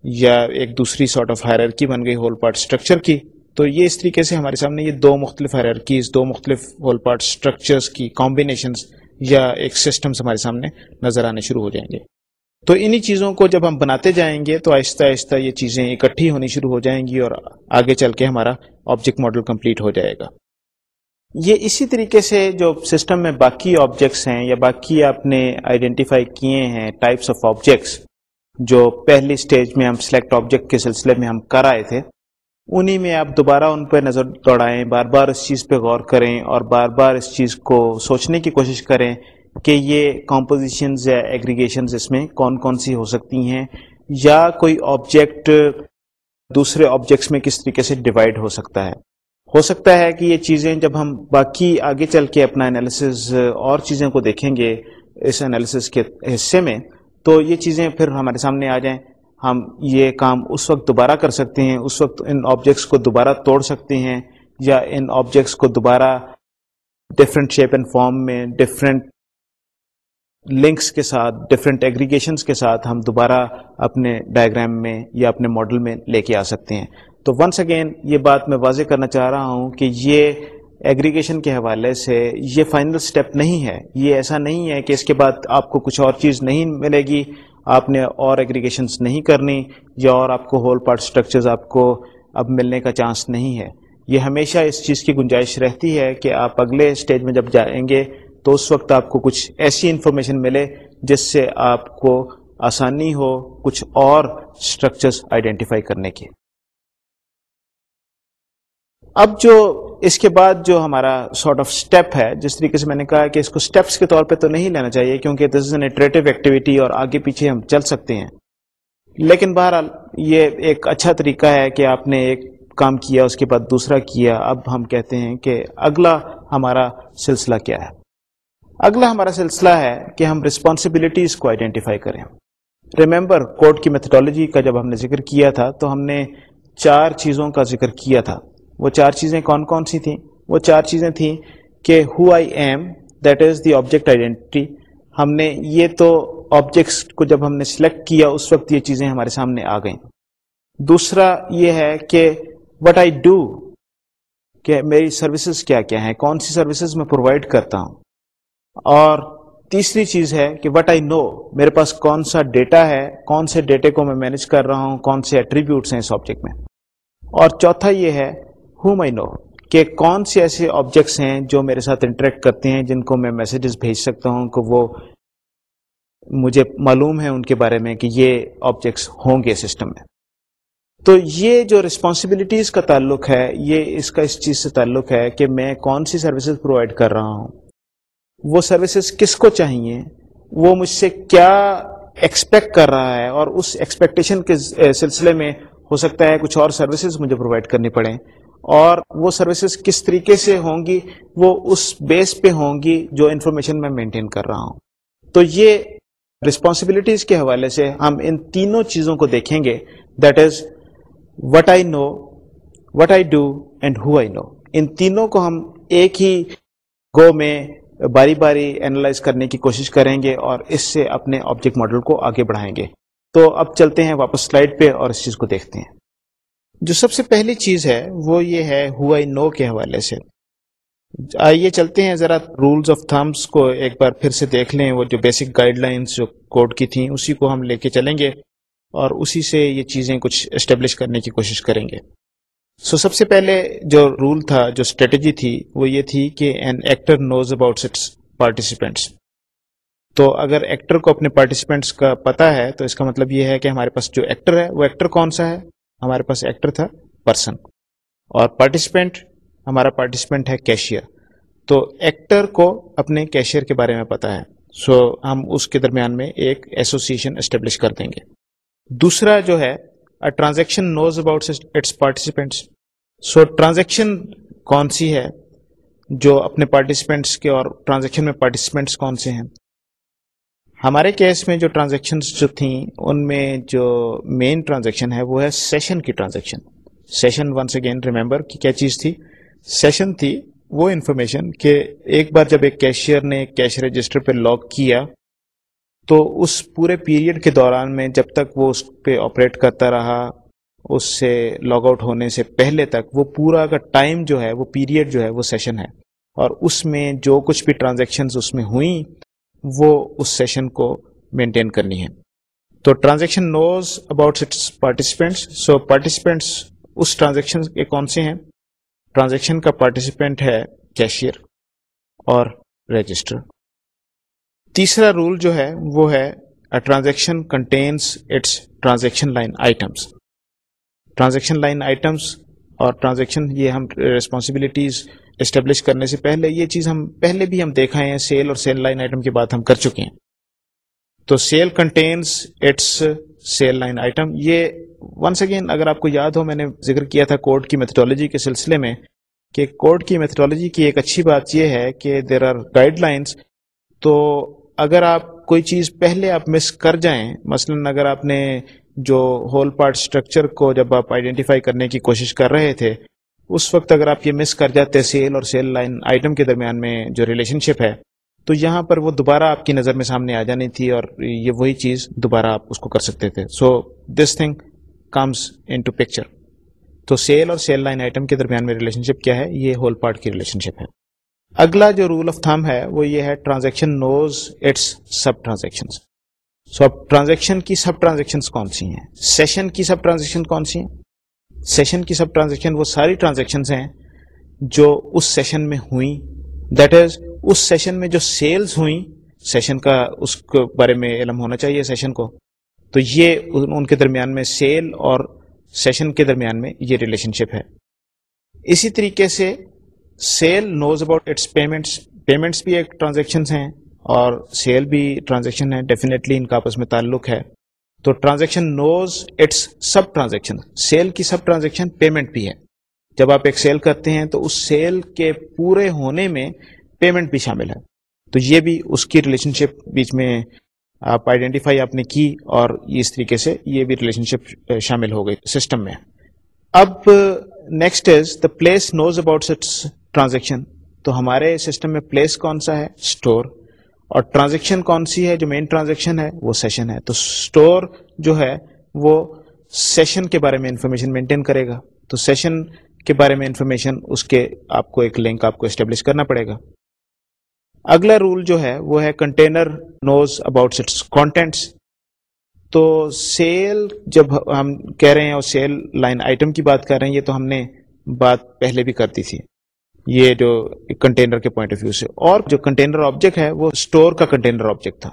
یا ایک دوسری سارٹ آف ہائر کی بن گئی ہول پارٹ اسٹرکچر کی۔ تو یہ اس طریقے سے ہمارے سامنے یہ دو مختلف ہیررکیز دو مختلف ہول پارٹ اسٹرکچرس کی کمبینیشنز یا ایک سسٹمس ہمارے سامنے نظر آنے شروع ہو جائیں گے۔ تو انہی چیزوں کو جب ہم بناتے جائیں گے تو آہستہ آہستہ یہ چیزیں اکٹھی ہونی شروع ہو جائیں گی اور آگے چل کے ہمارا آبجیکٹ ماڈل کمپلیٹ ہو جائے گا۔ یہ اسی طریقے سے جو سسٹم میں باقی آبجیکٹس ہیں یا باقی آپ نے آئیڈینٹیفائی کیے ہیں ٹائپس آف آبجیکٹس جو پہلی سٹیج میں ہم سلیکٹ آبجیکٹ کے سلسلے میں ہم کر آئے تھے انہی میں آپ دوبارہ ان پہ نظر دوڑائیں، بار بار اس چیز پہ غور کریں اور بار بار اس چیز کو سوچنے کی کوشش کریں کہ یہ کمپوزیشنز یا ایگریگیشنز اس میں کون کون سی ہو سکتی ہیں یا کوئی آبجیکٹ دوسرے آبجیکٹس میں کس طریقے سے ڈیوائڈ ہو سکتا ہے۔ ہو سکتا ہے کہ یہ چیزیں جب ہم باقی آگے چل کے اپنا انالیسز اور چیزوں کو دیکھیں گے اس انالیسز کے حصے میں، تو یہ چیزیں پھر ہمارے سامنے آ جائیں۔ ہم یہ کام اس وقت دوبارہ کر سکتے ہیں، اس وقت ان آبجیکٹس کو دوبارہ توڑ سکتے ہیں یا ان آبجیکٹس کو دوبارہ ڈفرینٹ شیپ اینڈ فارم میں ڈفرینٹ لنکس کے ساتھ ڈفرینٹ ایگریگیشنس کے ساتھ ہم دوبارہ اپنے ڈائگرام میں یا اپنے ماڈل میں لے کے آ سکتے ہیں۔ تو ونس اگین یہ بات میں واضح کرنا چاہ رہا ہوں کہ یہ ایگریگیشن کے حوالے سے یہ فائنل سٹیپ نہیں ہے۔ یہ ایسا نہیں ہے کہ اس کے بعد آپ کو کچھ اور چیز نہیں ملے گی۔ آپ نے اور ایگریگیشنس نہیں کرنی یا اور آپ کو ہول پارٹ اسٹرکچرز آپ کو اب ملنے کا چانس نہیں ہے۔ یہ ہمیشہ اس چیز کی گنجائش رہتی ہے کہ آپ اگلے اسٹیج میں جب جائیں گے تو اس وقت آپ کو کچھ ایسی انفارمیشن ملے جس سے آپ کو آسانی ہو کچھ اور اسٹرکچرس آئیڈینٹیفائی کرنے کی۔ اب جو اس کے بعد جو ہمارا سارٹ آف اسٹیپ ہے، جس طریقے سے میں نے کہا کہ اس کو اسٹیپس کے طور پہ تو نہیں لینا چاہیے، کیونکہ دس از این ایکٹیویٹی اور آگے پیچھے ہم چل سکتے ہیں۔ لیکن بہرحال یہ ایک اچھا طریقہ ہے کہ آپ نے ایک کام کیا، اس کے بعد دوسرا کیا۔ اب ہم کہتے ہیں کہ اگلا ہمارا سلسلہ کیا ہے۔ اگلا ہمارا سلسلہ ہے کہ ہم رسپانسبلٹیز کو آئیڈینٹیفائی کریں۔ ریمبر کوڈ کی میتھڈالوجی کا جب ہم نے ذکر کیا تھا، تو ہم نے چار چیزوں کا ذکر کیا تھا۔ وہ چار چیزیں کون کون سی تھیں؟ وہ چار چیزیں تھیں کہ who I am that is the object identity ہم نے یہ تو آبجیکٹس کو جب ہم نے سلیکٹ کیا، اس وقت یہ چیزیں ہمارے سامنے آ گئیں۔ دوسرا یہ ہے کہ وٹ آئی ڈو کہ میری سروسز کیا کیا ہیں، کون سی سروسز میں پرووائڈ کرتا ہوں۔ اور تیسری چیز ہے کہ وٹ آئی نو میرے پاس کون سا ڈیٹا ہے، کون سے ڈیٹے کو میں مینج کر رہا ہوں، کون سے ایٹریبیوٹس ہیں اس آبجیکٹ میں۔ اور چوتھا یہ ہے ہو مائی نو کہ کون سے ایسے آبجیکٹس ہیں جو میرے ساتھ انٹریکٹ کرتے ہیں جن کو میں میسیجز بھیج سکتا ہوں کہ وہ مجھے معلوم ہے ان کے بارے میں کہ یہ آبجیکٹس ہوں گے سسٹم میں۔ تو یہ جو رسپانسبلٹیز کا تعلق ہے، یہ اس کا اس چیز سے تعلق ہے کہ میں کون سی سروسز پرووائڈ کر رہا ہوں۔ وہ سروسز کس کو چاہیے؟ وہ مجھ سے کیا ایکسپیکٹ کر رہا ہے؟ اور اس ایکسپیکٹیشن کے سلسلے میں ہو سکتا ہے کچھ اور سروسز مجھے پرووائڈ کرنی پڑیں۔ اور وہ سروسز کس طریقے سے ہوں گی، وہ اس بیس پہ ہوں گی جو انفارمیشن میں مینٹین کر رہا ہوں۔ تو یہ رسپانسبلٹیز کے حوالے سے ہم ان تینوں چیزوں کو دیکھیں گے that is what I know what I do and how I know ان تینوں کو ہم ایک ہی گو میں باری باری اینالائز کرنے کی کوشش کریں گے اور اس سے اپنے آبجیکٹ ماڈل کو آگے بڑھائیں گے۔ تو اب چلتے ہیں واپس سلائڈ پہ اور اس چیز کو دیکھتے ہیں۔ جو سب سے پہلی چیز ہے وہ یہ ہے ہو آئی نو کے حوالے سے۔ آئیے چلتے ہیں ذرا رولز آف تھمس کو ایک بار پھر سے دیکھ لیں وہ جو بیسک گائیڈ لائنس جو کوڈ کی تھیں اسی کو ہم لے کے چلیں گے اور اسی سے یہ چیزیں کچھ اسٹیبلش کرنے کی کوشش کریں گے۔ سو so, سب سے پہلے جو رول تھا جو اسٹریٹجی تھی وہ یہ تھی کہ an actor knows about its participants تو اگر ایکٹر کو اپنے پارٹیسپینٹس کا پتا ہے تو اس کا مطلب یہ ہے کہ ہمارے پاس جو ایکٹر ہے وہ ایکٹر کون سا ہے؟ ہمارے پاس ایکٹر تھا پرسن اور پارٹیسپینٹ ہمارا پارٹیسپینٹ ہے کیشیئر تو ایکٹر کو اپنے کیشیئر کے بارے میں پتا ہے۔ سو so, ہم اس کے درمیان میں ایک ایسوسیشن اسٹیبلش کر دیں گے۔ دوسرا جو ہے transaction knows about its participants so transaction کون سی ہے؟ جو اپنے پارٹیسپینٹس کے اور ٹرانزیکشن میں پارٹیسپینٹس کون سے ہیں؟ ہمارے کیس میں جو ٹرانزیکشن جو تھیں، ان میں جو مین ٹرانزیکشن ہے، وہ ہے سیشن کی transaction session once again remember کی کیا چیز تھی؟ سیشن تھی وہ انفارمیشن کہ ایک بار جب ایک کیشیئر نے کیش رجسٹر پہ لاک کیا، تو اس پورے پیریڈ کے دوران میں جب تک وہ اس پہ آپریٹ کرتا رہا، اس سے لاگ آؤٹ ہونے سے پہلے تک وہ پورا کا ٹائم جو ہے، وہ پیریڈ جو ہے، وہ سیشن ہے. اور اس میں جو کچھ بھی ٹرانزیکشن اس میں ہوئیں وہ اس سیشن کو مینٹین کرنی ہے۔ تو transaction knows about its participants so participants us transaction کے کون سے ہیں؟ ٹرانزیکشن کا پارٹیسپینٹ ہے کیشیئر اور رجسٹر تیسرا رول جو ہے وہ ہے transaction contains its transaction line items transaction line items اور ٹرانزیکشن یہ ہم ریسپانسبلٹیز اسٹیبلش کرنے سے پہلے یہ چیز ہم پہلے بھی ہم دیکھا ہے، سیل اور سیل لائن آئٹم کی بات ہم کر چکے ہیں۔ تو sale contains its sale line item یہ ونس اگین اگر آپ کو یاد ہو، میں نے ذکر کیا تھا کوڈ کی میتھڈالوجی کے سلسلے میں کہ کوڈ کی میتھڈالوجی کی ایک اچھی بات یہ ہے کہ دیر آر گائڈ لائنس تو اگر آپ کوئی چیز پہلے آپ مس کر جائیں، مثلا اگر آپ نے جو ہول پارٹ اسٹرکچر کو جب آپ آئیڈینٹیفائی کرنے کی کوشش کر رہے تھے اس وقت اگر آپ یہ مس کر جاتے سیل اور سیل لائن آئٹم کے درمیان میں جو ریلیشن شپ ہے، تو یہاں پر وہ دوبارہ آپ کی نظر میں سامنے آ جانی تھی اور یہ وہی چیز دوبارہ آپ اس کو کر سکتے تھے۔ So this thing comes into picture تو سیل اور سیل لائن آئٹم کے درمیان میں ریلیشن شپ کیا ہے؟ یہ ہول پارٹ کی ریلیشن شپ ہے۔ اگلا جو رول آف تھم ہے، وہ یہ ہے transaction knows its sub transaction so اب ٹرانزیکشن کی سب ٹرانزیکشن کون سی ہیں؟ سیشن کی سب ٹرانزیکشن کون سی ہیں؟ سیشن کی سب ٹرانزیکشن وہ ساری ٹرانزیکشن ہیں جو اس سیشن میں ہوئیں. دیٹ از اس سیشن میں جو سیلز ہوئیں سیشن کا اس کے بارے میں علم ہونا چاہیے سیشن کو. تو یہ ان کے درمیان میں سیل اور سیشن کے درمیان میں یہ ریلیشن شپ ہے. اسی طریقے سے sale knows about its payments payments بھی ایک ٹرانزیکشن ہیں اور سیل بھی ٹرانزیکشن ہے ڈیفینیٹلی ان کا آپس میں تعلق ہے. تو transaction knows its sub transaction sale کی سب ٹرانزیکشن پیمنٹ بھی ہے. جب آپ ایک سیل کرتے ہیں تو اس سیل کے پورے ہونے میں پیمنٹ بھی شامل ہے. تو یہ بھی اس کی ریلیشن شپ بیچ میں آپ آئیڈینٹیفائی آپ نے کی اور اس طریقے سے یہ بھی ریلیشن شپ شامل ہو گئی سسٹم میں. اب next is the place knows about transaction تو ہمارے سسٹم میں پلیس کون سا ہے? اسٹور اور ٹرانزیکشن کون سی ہے؟ جو مین ٹرانزیکشن ہے، وہ سیشن ہے۔ تو اسٹور جو ہے، وہ سیشن کے بارے میں انفارمیشن مینٹین کرے گا۔ تو سیشن کے بارے میں انفارمیشن اس کے آپ کو ایک لنک آپ کو اسٹیبلش کرنا پڑے گا۔ اگلا رول جو ہے، وہ ہے container knows about its contents تو سیل جب ہم کہہ رہے ہیں اور سیل لائن آئٹم کی بات کر رہے ہیں، یہ تو ہم نے بات پہلے بھی کرتی تھی۔ یہ جو کنٹینر کے پوائنٹ آف ویو سے۔ اور جو کنٹینر آبجیکٹ ہے، وہ اسٹور کا کنٹینر آبجیکٹ تھا۔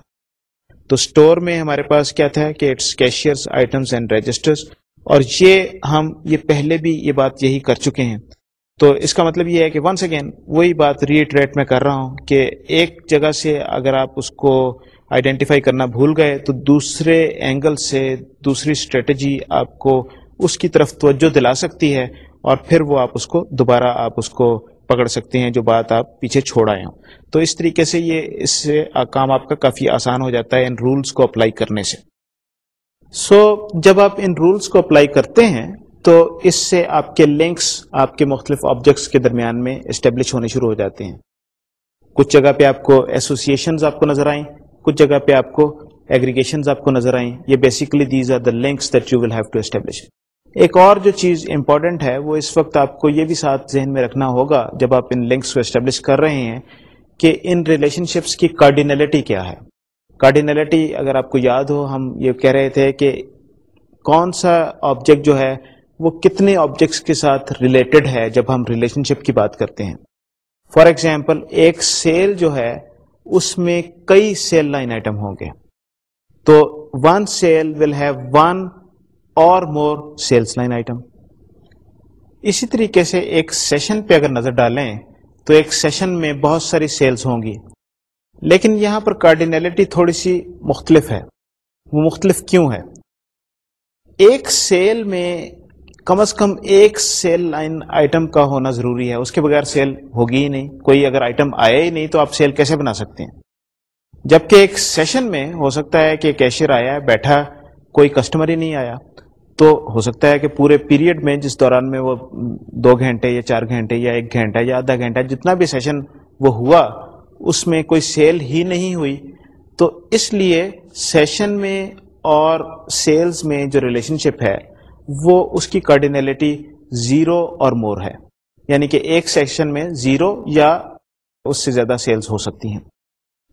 تو اسٹور میں ہمارے پاس کیا تھا کہ it's cashiers items and registers اور یہ ہم، یہ پہلے بھی یہ بات یہی کر چکے ہیں۔ تو اس کا مطلب یہ ہے کہ ونس اگین وہی بات ریٹریٹ میں کر رہا ہوں کہ ایک جگہ سے اگر آپ اس کو آئیڈینٹیفائی کرنا بھول گئے، تو دوسرے اینگل سے دوسری اسٹریٹجی آپ کو اس کی طرف توجہ دلا سکتی ہے۔ اور پھر وہ آپ اس کو دوبارہ آپ اس کو پکڑ سکتے ہیں جو بات آپ پیچھے چھوڑ آئے ہوں۔ تو اس طریقے سے یہ اس سے کام آپ کا کافی آسان ہو جاتا ہے ان رولس کو اپلائی کرنے سے۔ سو so, جب آپ ان رولس کو اپلائی کرتے ہیں تو اس سے آپ کے لنکس آپ کے مختلف آبجیکٹس کے درمیان میں اسٹیبلش ہونے شروع ہو جاتے ہیں۔ کچھ جگہ پہ آپ کو ایسوسیشنز آپ کو نظر آئیں کچھ جگہ پہ آپ کو ایگریگیشنز آپ کو نظر آئیں۔ یہ basically these are the links that you will have to establish ایک اور جو چیز امپورٹنٹ ہے، وہ اس وقت آپ کو یہ بھی ساتھ ذہن میں رکھنا ہوگا جب آپ ان لنکس کو اسٹیبلش کر رہے ہیں کہ ان ریلیشن شپس کی کارڈینلٹی کیا ہے۔ کارڈینلٹی اگر آپ کو یاد ہو، ہم یہ کہہ رہے تھے کہ کون سا آبجیکٹ جو ہے، وہ کتنے آبجیکٹس کے ساتھ ریلیٹڈ ہے جب ہم ریلیشن شپ کی بات کرتے ہیں۔ فار ایگزامپل ایک سیل جو ہے، اس میں کئی سیل لائن آئٹم ہوں گے۔ تو one sale will have one or more sales line item. اسی طریقے سے ایک سیشن پہ اگر نظر ڈالیں تو ایک سیشن میں بہت ساری سیلز ہوں گی۔ لیکن یہاں پر کارڈینلٹی تھوڑی سی مختلف ہے۔ وہ مختلف کیوں ہے؟ ایک سیل میں کم از کم ایک سیل لائن آئٹم کا ہونا ضروری ہے۔ اس کے بغیر سیل ہوگی ہی نہیں۔ کوئی اگر آئٹم آیا ہی نہیں تو آپ سیل کیسے بنا سکتے ہیں؟ جبکہ ایک سیشن میں ہو سکتا ہے کہ کیشر آیا بیٹھا، کوئی کسٹمر ہی نہیں آیا۔ تو ہو سکتا ہے کہ پورے پیریڈ میں جس دوران میں وہ دو گھنٹے یا چار گھنٹے یا ایک گھنٹہ یا آدھا گھنٹہ جتنا بھی سیشن وہ ہوا، اس میں کوئی سیل ہی نہیں ہوئی۔ تو اس لیے سیشن میں اور سیلز میں جو ریلیشن شپ ہے، وہ اس کی کارڈینلٹی زیرو اور مور ہے۔ یعنی کہ ایک سیشن میں زیرو یا اس سے زیادہ سیلز ہو سکتی ہیں۔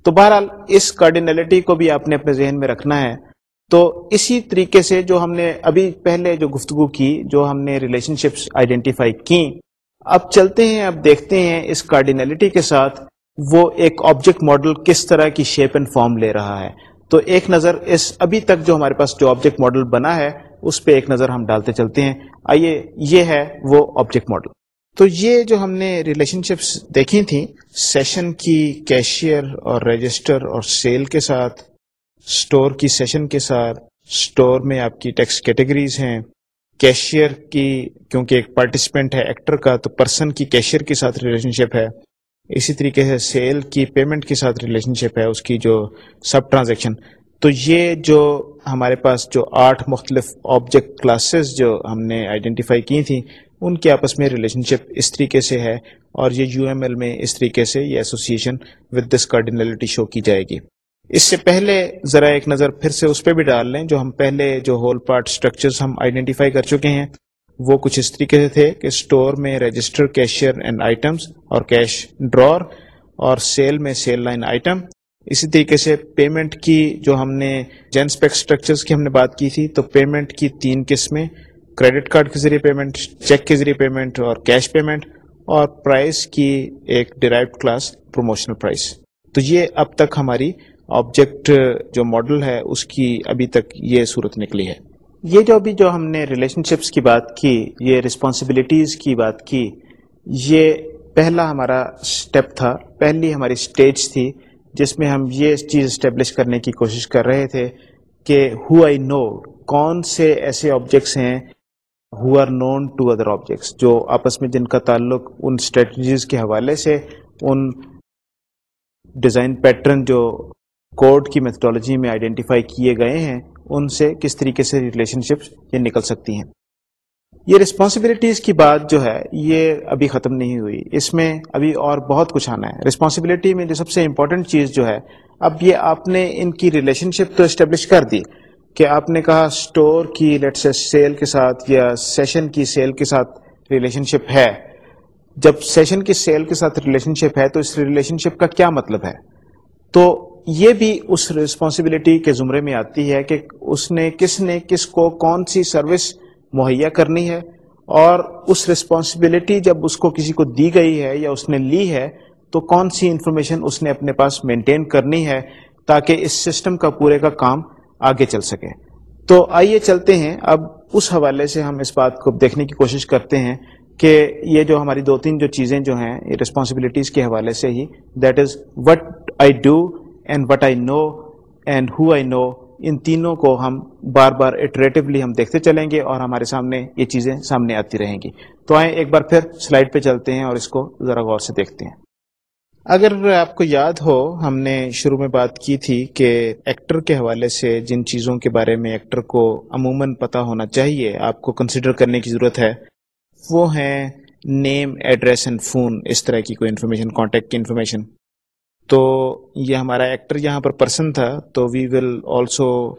تو بہرحال اس کارڈینلٹی کو بھی آپ نے اپنے ذہن میں رکھنا ہے۔ تو اسی طریقے سے جو ہم نے ابھی پہلے جو گفتگو کی، جو ہم نے ریلیشن شپس آئیڈینٹیفائی کی، اب چلتے ہیں، اب دیکھتے ہیں اس کارڈینلٹی کے ساتھ وہ ایک آبجیکٹ ماڈل کس طرح کی شیپ اینڈ فارم لے رہا ہے۔ تو ایک نظر اس ابھی تک جو ہمارے پاس جو آبجیکٹ ماڈل بنا ہے، اس پہ ایک نظر ہم ڈالتے چلتے ہیں۔ آئیے، یہ ہے وہ آبجیکٹ ماڈل تو یہ جو ہم نے ریلیشن شپس دیکھی تھیں سیشن کی کیشیئر اور رجسٹر اور سیل کے ساتھ اسٹور کی سیشن کے ساتھ اسٹور میں آپ کی ٹیکس کیٹیگریز ہیں کیشیئر کی، کیونکہ ایک پارٹیسپینٹ ہے ایکٹر کا، تو پرسن کی کیشیئر کے ساتھ ریلیشن شپ ہے۔ اسی طریقے سے سیل کی پیمنٹ کے ساتھ ریلیشن شپ ہے اس کی جو سب ٹرانزیکشن تو یہ جو ہمارے پاس جو آٹھ مختلف آبجیکٹ کلاسز جو ہم نے آئیڈینٹیفائی کی تھیں، ان کے آپس میں ریلیشن شپ اس طریقے سے ہے اور یہ یو ایم ایل میں اس طریقے سے یہ association with this cardinality show کی جائے گی۔ اس سے پہلے ذرا ایک نظر پھر سے اس پہ بھی ڈال لیں، جو ہم پہلے جو ہول پارٹ اسٹرکچر ہم آئیڈینٹیفائی کر چکے ہیں، وہ کچھ اس طریقے سے تھے کہ اسٹور میں رجسٹر کیشیئر اینڈ آئٹمس اور کیش ڈرور اور سیل میں سیل لائن آئٹم اسی طریقے سے پیمنٹ کی جو ہم نے جینسپیک اسٹرکچرس کی ہم نے بات کی تھی، تو پیمنٹ کی تین قسمیں کریڈٹ کارڈ کے ذریعے پیمنٹ چیک کے ذریعے پیمنٹ اور کیش پیمنٹ اور پرائز کی ایک ڈرائیو کلاس پروموشنل پرائز تو یہ اب تک ہماری آبجیکٹ uh, جو ماڈل ہے، اس کی ابھی تک یہ صورت نکلی ہے۔ یہ جو ابھی جو ہم نے ریلیشن شپس کی بات کی، یہ رسپانسبلٹیز کی بات کی، یہ پہلا ہمارا اسٹیپ تھا، پہلی ہماری اسٹیج تھی، جس میں ہم یہ چیز اسٹیبلش کرنے کی کوشش کر رہے تھے کہ ہو آئی نو کون سے ایسے آبجیکٹس ہیں who are known to other objects جو آپس میں جن کا تعلق ان اسٹریٹجیز کے حوالے سے، ان ڈیزائن پیٹرن جو کوڈ کی میتھڈالوجی میں آئیڈینٹیفائی کیے گئے ہیں، ان سے کس طریقے سے ریلیشن شپ یہ نکل سکتی ہیں۔ یہ رسپانسبلٹیز کی بات جو ہے، یہ ابھی ختم نہیں ہوئی۔ اس میں ابھی اور بہت کچھ آنا ہے۔ رسپانسبلٹی میں جو سب سے امپورٹنٹ چیز جو ہے، اب یہ آپ نے ان کی ریلیشن شپ تو اسٹیبلش کر دی کہ آپ نے کہا اسٹور کی لیٹ سے سیل کے ساتھ یا سیشن کی سیل کے ساتھ ریلیشن شپ ہے۔ جب سیشن کی سیل کے ساتھ ریلیشن شپ ہے تو اس ریلیشن شپ کا کیا مطلب ہے؟ تو یہ بھی اس ریسپانسبلٹی کے زمرے میں آتی ہے کہ اس نے کس نے کس کو کون سی سروس مہیا کرنی ہے اور اس ریسپانسبلٹی جب اس کو کسی کو دی گئی ہے یا اس نے لی ہے تو کون سی انفارمیشن اس نے اپنے پاس مینٹین کرنی ہے تاکہ اس سسٹم کا پورے کا کام آگے چل سکے۔ تو آئیے چلتے ہیں۔ اب اس حوالے سے ہم اس بات کو دیکھنے کی کوشش کرتے ہیں کہ یہ جو ہماری دو تین جو چیزیں جو ہیں ریسپانسبلٹیز کے حوالے سے ہی that is what I do and what I know and how I know ان تینوں کو ہم بار بار اٹریٹولی ہم دیکھتے چلیں گے اور ہمارے سامنے یہ چیزیں سامنے آتی رہیں گی۔ تو آئیں ایک بار پھر سلائڈ پہ چلتے ہیں اور اس کو ذرا غور سے دیکھتے ہیں۔ اگر آپ کو یاد ہو، ہم نے شروع میں بات کی تھی کہ ایکٹر کے حوالے سے جن چیزوں کے بارے میں ایکٹر کو عموماً پتہ ہونا چاہیے، آپ کو کنسیڈر کرنے کی ضرورت ہے، وہ ہیں نیم ایڈریس اینڈ فون اس طرح کی کوئی انفارمیشن کانٹیکٹ کی انفارمیشن تو یہ ہمارا ایکٹر یہاں پر پرسن تھا، تو we will also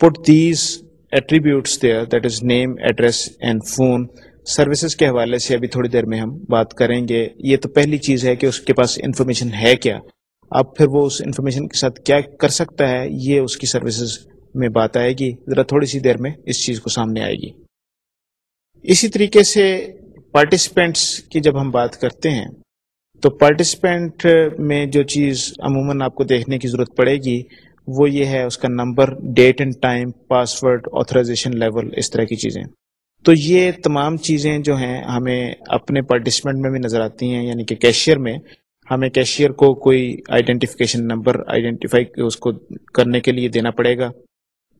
put these attributes there that is name address and phone services کے حوالے سے ابھی تھوڑی دیر میں ہم بات کریں گے۔ یہ تو پہلی چیز ہے کہ اس کے پاس انفارمیشن ہے کیا۔ اب پھر وہ اس انفارمیشن کے ساتھ کیا کر سکتا ہے، یہ اس کی سروسز میں بات آئے گی۔ ذرا تھوڑی سی دیر میں اس چیز کو سامنے آئے گی۔ اسی طریقے سے پارٹیسپینٹس کی جب ہم بات کرتے ہیں تو پارٹیسپینٹ میں جو چیز عموماً آپ کو دیکھنے کی ضرورت پڑے گی، وہ یہ ہے اس کا number date and time password authorization level اس طرح کی چیزیں۔ تو یہ تمام چیزیں جو ہیں ہمیں اپنے پارٹیسپینٹ میں بھی نظر آتی ہیں یعنی کہ کیشیئر میں۔ ہمیں کیشیئر کو کوئی آئیڈینٹیفکیشن نمبر آئیڈینٹیفائی اس کو کرنے کے لیے دینا پڑے گا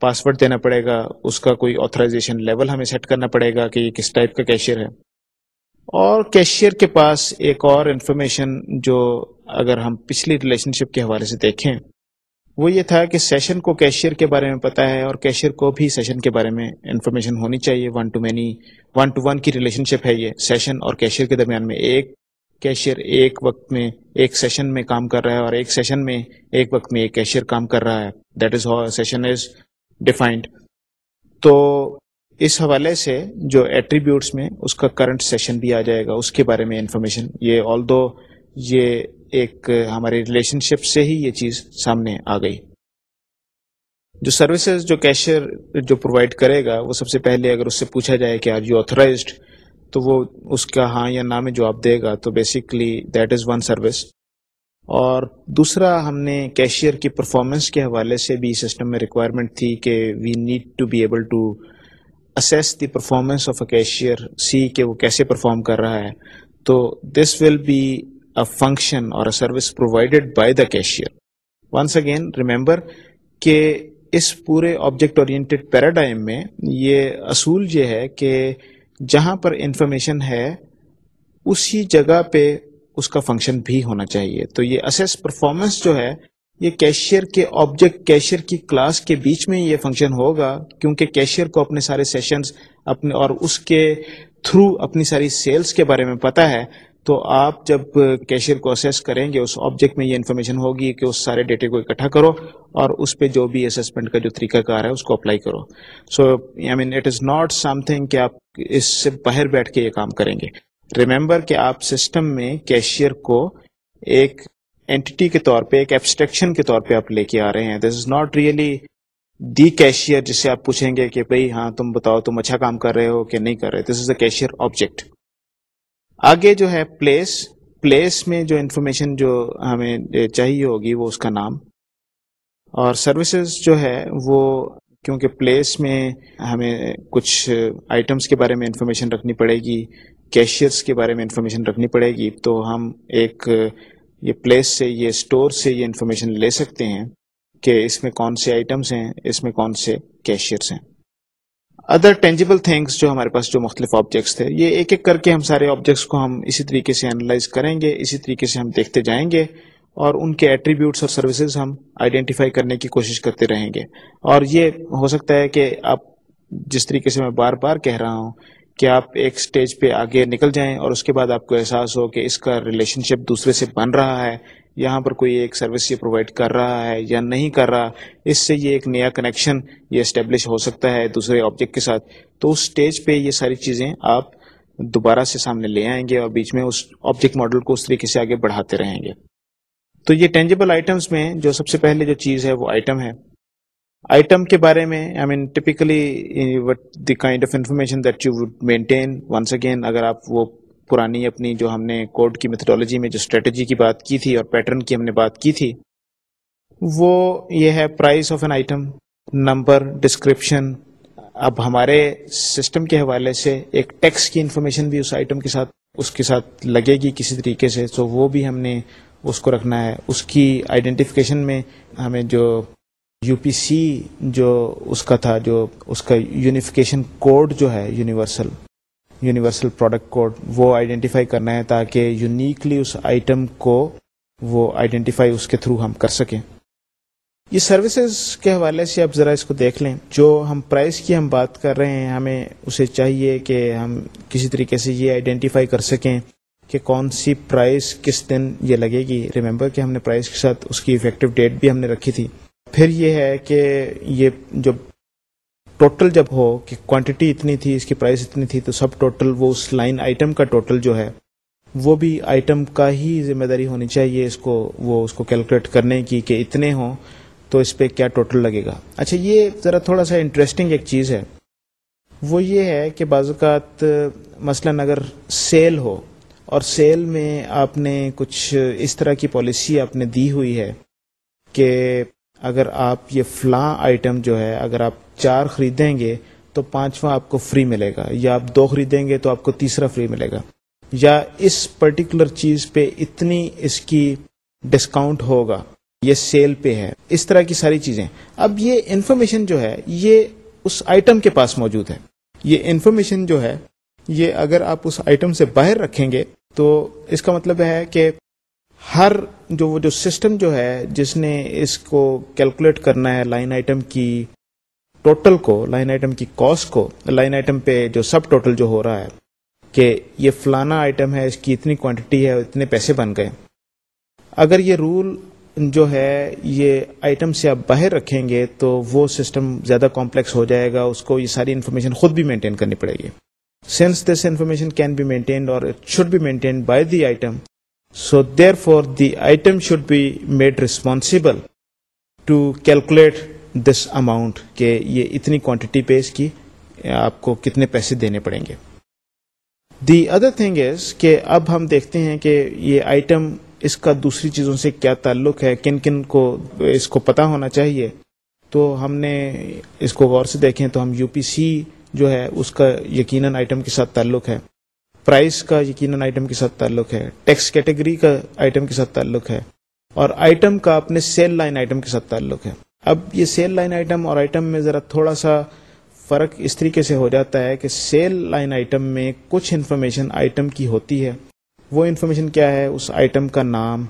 پاسورڈ دینا پڑے گا، اس کا کوئی آتھرائزیشن لیول ہمیں سیٹ کرنا پڑے گا کہ یہ کس ٹائپ کا کیشیئر ہے۔ اور کیشیئر کے پاس ایک اور انفارمیشن جو اگر ہم پچھلی ریلیشن شپ کے حوالے سے دیکھیں، وہ یہ تھا کہ سیشن کو کیشیئر کے بارے میں پتا ہے اور کیشیئر کو بھی سیشن کے بارے میں انفارمیشن ہونی چاہیے۔ One to many one to one کی ریلیشن شپ ہے یہ۔ سیشن اور کیشیئر کے درمیان میں ایک کیشیئر ایک وقت میں ایک سیشن میں کام کر رہا ہے اور ایک سیشن میں ایک وقت میں ایک کیشیئر کام کر رہا ہے۔ That is how session is defined تو اس حوالے سے جو ایٹریبیوٹس میں اس کا کرنٹ سیشن بھی آ جائے گا، اس کے بارے میں انفارمیشن یہ آل دو یہ ایک ہماری ریلیشن شپ سے ہی یہ چیز سامنے آ گئی۔ جو سروسز جو کیشیئر جو پرووائڈ کرے گا، وہ سب سے پہلے اگر اس سے پوچھا جائے کہ آر یو آتھرائزڈ تو وہ اس کا ہاں یا نام میں جواب دے گا۔ تو basically that is one service اور دوسرا، ہم نے کیشیئر کی پرفارمنس کے حوالے سے بھی سسٹم میں ریکوائرمنٹ تھی کہ we need to be able to assess the performance of a cashier see کہ وہ کیسے پرفارم کر رہا ہے تو دس ول be a function or a service provided by the cashier once again remember کہ اس پورے آبجیکٹ اورینٹیڈ پیراڈائم میں یہ اصول یہ ہے کہ جہاں پر انفارمیشن ہے اسی جگہ پہ اس کا فنکشن بھی ہونا چاہیے تو یہ اسیس پرفارمنس جو ہے یہ کیشیئر کے آبجیکٹ کیشیئر کی کلاس کے بیچ میں یہ فنکشن ہوگا کیونکہ کیشیئر کو اپنے سارے سیشنز اپنے اور اس کے تھرو اپنی ساری سیلز کے بارے میں پتا ہے، تو آپ جب کیشیئر کو اسیس کریں گے، اس آبجیکٹ میں یہ انفارمیشن ہوگی کہ اس سارے ڈیٹے کو اکٹھا کرو اور اس پہ جو بھی اسسمنٹ کا جو طریقہ کار ہے، اس کو اپلائی کرو۔ So I mean it is not something کہ آپ اس سے باہر بیٹھ کے یہ کام کریں گے۔ ریمبر کہ آپ سسٹم میں کیشیئر کو ایک اینٹی کے طور پہ، ایک ایبسٹریکشن کے طور پہ آپ لے کے آ رہے ہیں۔ This is not really the cashier جس سے آپ پوچھیں گے کہ بھائی ہاں تم بتاؤ، تم اچھا کام کر رہے ہو کہ نہیں کر رہے؟ دس از اے کیشیئر آبجیکٹ آگے جو ہے پلیس پلیس میں جو انفارمیشن جو ہمیں چاہیے ہوگی، وہ اس کا نام۔ اور سروسز جو ہے، وہ کیونکہ پلیس میں ہمیں کچھ آئٹمس کے بارے میں انفارمیشن رکھنی پڑے گی کیشیئرس کے بارے میں انفارمیشن رکھنی پڑے گی، تو ہم ایک یہ پلیس سے، یہ اسٹور سے یہ انفارمیشن لے سکتے ہیں کہ اس میں کون سے آئٹمس ہیں، اس میں کون سے کیشیئرس ہیں۔ ادر ٹینجیبل تھنگس جو ہمارے پاس جو مختلف آبجیکٹس تھے، یہ ایک ایک کر کے ہم سارے آبجیکٹس کو ہم اسی طریقے سے انالائز کریں گے، اسی طریقے سے ہم دیکھتے جائیں گے اور ان کے ایٹریبیوٹس اور سروسز ہم آئیڈینٹیفائی کرنے کی کوشش کرتے رہیں گے۔ اور یہ ہو سکتا ہے کہ آپ جس طریقے سے میں بار بار کہہ رہا ہوں کہ آپ ایک سٹیج پہ آگے نکل جائیں اور اس کے بعد آپ کو احساس ہو کہ اس کا ریلیشن شپ دوسرے سے بن رہا ہے، یہاں پر کوئی ایک سروس یہ پرووائڈ کر رہا ہے یا نہیں کر رہا، اس سے یہ ایک نیا کنیکشن یہ اسٹیبلش ہو سکتا ہے دوسرے آبجیکٹ کے ساتھ۔ تو اس سٹیج پہ یہ ساری چیزیں آپ دوبارہ سے سامنے لے آئیں گے اور بیچ میں اس آبجیکٹ ماڈل کو اس طریقے سے آگے بڑھاتے رہیں گے۔ تو یہ ٹینجیبل آئٹمس میں جو سب سے پہلے جو چیز ہے وہ آئٹم ہے۔ آئٹم کے بارے میں I mean typically the kind of information that you would maintain once again اگر آپ وہ پرانی اپنی جو ہم نے کوڈ کی میتھڈالوجی میں جو اسٹریٹجی کی بات کی تھی اور پیٹرن کی ہم نے بات کی تھی وہ یہ ہے price of an item number description اب ہمارے سسٹم کے حوالے سے ایک ٹیکس کی انفارمیشن بھی اس آئٹم کے ساتھ اس کے ساتھ لگے گی کسی طریقے سے تو وہ بھی ہم نے اس کو رکھنا ہے اس کی آئیڈینٹیفکیشن میں ہمیں جو یو پی سی جو اس کا تھا، جو اس کا یونیفیکیشن کوڈ جو ہے، یونیورسل یونیورسل پروڈکٹ کوڈ، وہ آئیڈینٹیفائی کرنا ہے تاکہ یونیکلی اس آئٹم کو وہ آئیڈینٹیفائی اس کے تھرو ہم کر سکیں۔ یہ سروسز کے حوالے سے آپ ذرا اس کو دیکھ لیں۔ جو ہم پرائز کی ہم بات کر رہے ہیں، ہمیں اسے چاہیے کہ ہم کسی طریقے سے یہ آئیڈینٹیفائی کر سکیں کہ کون سی پرائز کس دن یہ لگے گی۔ ریمبر کہ ہم نے پرائز کے ساتھ اس کی افیکٹو ڈیٹ بھی ہم نے رکھی تھی۔ پھر یہ ہے کہ یہ جو ٹوٹل جب ہو کہ کوانٹٹی اتنی تھی، اس کی پرائز اتنی تھی، تو سب ٹوٹل وہ اس لائن آئٹم کا ٹوٹل جو ہے، وہ بھی آئٹم کا ہی ذمہ داری ہونی چاہیے اس کو، وہ اس کو کیلکولیٹ کرنے کی کہ اتنے ہوں تو اس پہ کیا ٹوٹل لگے گا۔ اچھا یہ ذرا تھوڑا سا انٹرسٹنگ ایک چیز ہے۔ وہ یہ ہے کہ بعض اوقات، مثلاً اگر سیل ہو اور سیل میں آپ نے کچھ اس طرح کی پالیسی آپ نے دی ہوئی ہے کہ اگر آپ یہ فلاں آئٹم جو ہے، اگر آپ چار خریدیں گے تو پانچواں آپ کو فری ملے گا، یا آپ دو خریدیں گے تو آپ کو تیسرا فری ملے گا۔ یا اس پرٹیکولر چیز پہ اتنی اس کی ڈسکاؤنٹ ہوگا، یہ سیل پہ ہے۔ اس طرح کی ساری چیزیں۔ اب یہ انفارمیشن جو ہے، یہ اس آئٹم کے پاس موجود ہے۔ یہ انفارمیشن جو ہے، یہ اگر آپ اس آئٹم سے باہر رکھیں گے تو اس کا مطلب ہے کہ ہر جو وہ جو سسٹم جو ہے، جس نے اس کو کیلکولیٹ کرنا ہے لائن آئٹم کی ٹوٹل کو لائن آئٹم کی کاسٹ کو لائن آئٹم پہ جو سب ٹوٹل جو ہو رہا ہے کہ یہ فلانا آئٹم ہے، اس کی اتنی کوانٹٹی ہے، اتنے پیسے بن گئے۔ اگر یہ رول جو ہے، یہ آئٹم سے آپ باہر رکھیں گے تو وہ سسٹم زیادہ کمپلیکس ہو جائے گا، اس کو یہ ساری انفارمیشن خود بھی مینٹین کرنی پڑے گی۔ Since this information can be maintained or it should be maintained by the item so therefore the item should be made responsible to calculate this amount کہ یہ اتنی کوانٹٹی پہ اس کی آپ کو کتنے پیسے دینے پڑیں گے دی ادر تھنگ از کہ اب ہم دیکھتے ہیں کہ یہ آئٹم اس کا دوسری چیزوں سے کیا تعلق ہے کن کن کو اس کو پتا ہونا چاہیے تو ہم نے اس کو غور سے دیکھیں تو ہم یو پی سی جو ہے اس کا یقیناً آئٹم کے ساتھ تعلق ہے پرائز کا یقیناً آئٹم کے ساتھ تعلق ہے ٹیکس کیٹیگری کا آئٹم کے ساتھ تعلق ہے اور آئٹم کا اپنے سیل لائن آئٹم کے ساتھ تعلق ہے۔ اب یہ سیل لائن آئٹم اور آئٹم میں ذرا تھوڑا سا فرق اس طریقے سے ہو جاتا ہے کہ سیل لائن آئٹم میں کچھ انفارمیشن آئٹم کی ہوتی ہے۔ وہ انفارمیشن کیا ہے؟ اس آئٹم کا نام،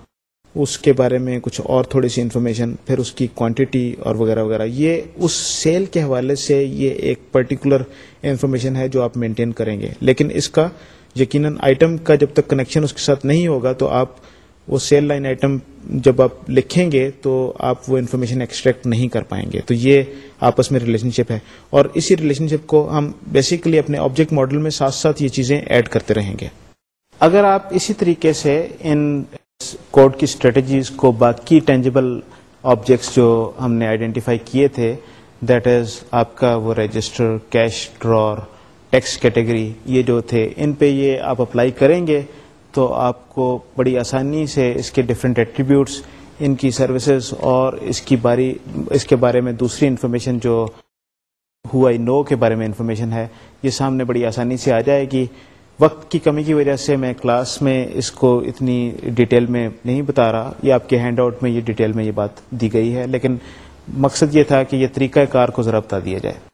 اس کے بارے میں کچھ اور تھوڑی سی انفارمیشن پھر اس کی کوانٹٹی اور وغیرہ وغیرہ۔ یہ اس سیل کے حوالے سے یہ ایک پرٹیکولر انفارمیشن ہے جو آپ مینٹین کریں گے۔ لیکن اس کا یقیناً آئٹم کا جب تک کنیکشن اس کے ساتھ نہیں ہوگا تو آپ وہ سیل لائن آئٹم جب آپ لکھیں گے تو آپ وہ انفارمیشن ایکسٹریکٹ نہیں کر پائیں گے۔ تو یہ آپس میں ریلیشن شپ ہے۔ اور اسی ریلیشن شپ کو ہم بیسیکلی اپنے آبجیکٹ ماڈل میں ساتھ ساتھ یہ چیزیں ایڈ کرتے رہیں گے۔ اگر آپ اسی طریقے سے ان کوڈ کی اسٹریٹجیز کو باقی ٹینجیبل آبجیکٹس جو ہم نے آئیڈینٹیفائی کیے تھے دیٹ از آپ کا وہ register cash drawer tax category یہ جو تھے، ان پہ یہ آپ اپلائی کریں گے تو آپ کو بڑی آسانی سے اس کے ڈفرینٹ ایٹریبیوٹس ان کی سروسز اور اس کی باری، اس کے بارے میں دوسری انفارمیشن جو ہوا نو کے بارے میں انفارمیشن ہے، یہ سامنے بڑی آسانی سے آ جائے گی۔ وقت کی کمی کی وجہ سے میں کلاس میں اس کو اتنی ڈیٹیل میں نہیں بتا رہا۔ یہ آپ کے ہینڈ آؤٹ میں یہ ڈیٹیل میں یہ بات دی گئی ہے، لیکن مقصد یہ تھا کہ یہ طریقہ کار کو ذرا بتا دیا جائے۔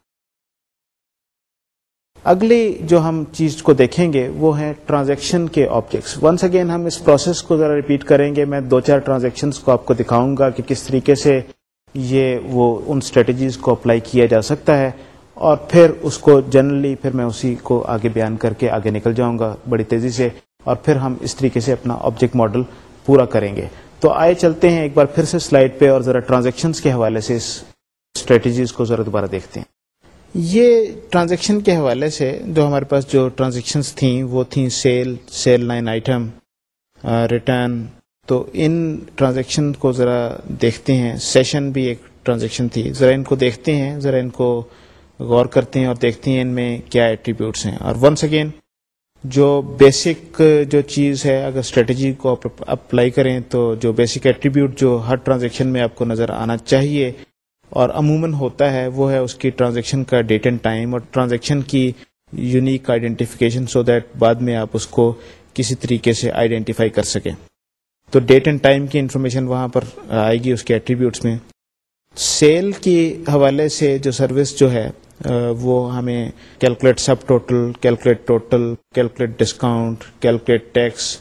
اگلی جو ہم چیز کو دیکھیں گے وہ ہیں ٹرانزیکشن کے آبجیکٹس ونس اگین ہم اس پروسیس کو ذرا ریپیٹ کریں گے. میں دو چار ٹرانزیکشن کو آپ کو دکھاؤں گا کہ کس طریقے سے یہ وہ ان اسٹریٹجیز کو اپلائی کیا جا سکتا ہے اور پھر اس کو جنرلی پھر میں اسی کو آگے بیان کر کے آگے نکل جاؤں گا بڑی تیزی سے اور پھر ہم اس طریقے سے اپنا آبجیکٹ ماڈل پورا کریں گے. تو آئے چلتے ہیں ایک بار پھر سے سلائڈ پہ اور ذرا ٹرانزیکشن کے حوالے سے اس اسٹریٹجیز کو ذرا دوبارہ دیکھتے ہیں. یہ ٹرانزیکشن کے حوالے سے جو ہمارے پاس جو ٹرانزیکشن تھیں، وہ تھیں sale sale line item return. تو ان ٹرانزیکشن کو ذرا دیکھتے ہیں۔ سیشن بھی ایک ٹرانزیکشن تھی۔ ذرا ان کو دیکھتے ہیں، ذرا ان کو غور کرتے ہیں اور دیکھتے ہیں ان میں کیا ایٹریبیوٹس ہیں۔ اور ونس اگین جو بیسک جو چیز ہے، اگر اسٹریٹجی کو اپلائی کریں تو جو بیسک ایٹریبیوٹ جو ہر ٹرانزیکشن میں آپ کو نظر آنا چاہیے اور عموماً ہوتا ہے، وہ ہے اس کی ٹرانزیکشن کا ڈیٹ اینڈ ٹائم اور ٹرانزیکشن کی یونیک آئیڈینٹیفیکیشن سو دیٹ بعد میں آپ اس کو کسی طریقے سے آئیڈینٹیفائی کر سکیں۔ تو ڈیٹ اینڈ ٹائم کی انفارمیشن وہاں پر آئے گی اس کے ایٹریبیوٹس میں۔ سیل کی حوالے سے جو سروس جو ہے وہ ہمیں calculate subtotal calculate total calculate discount calculate tax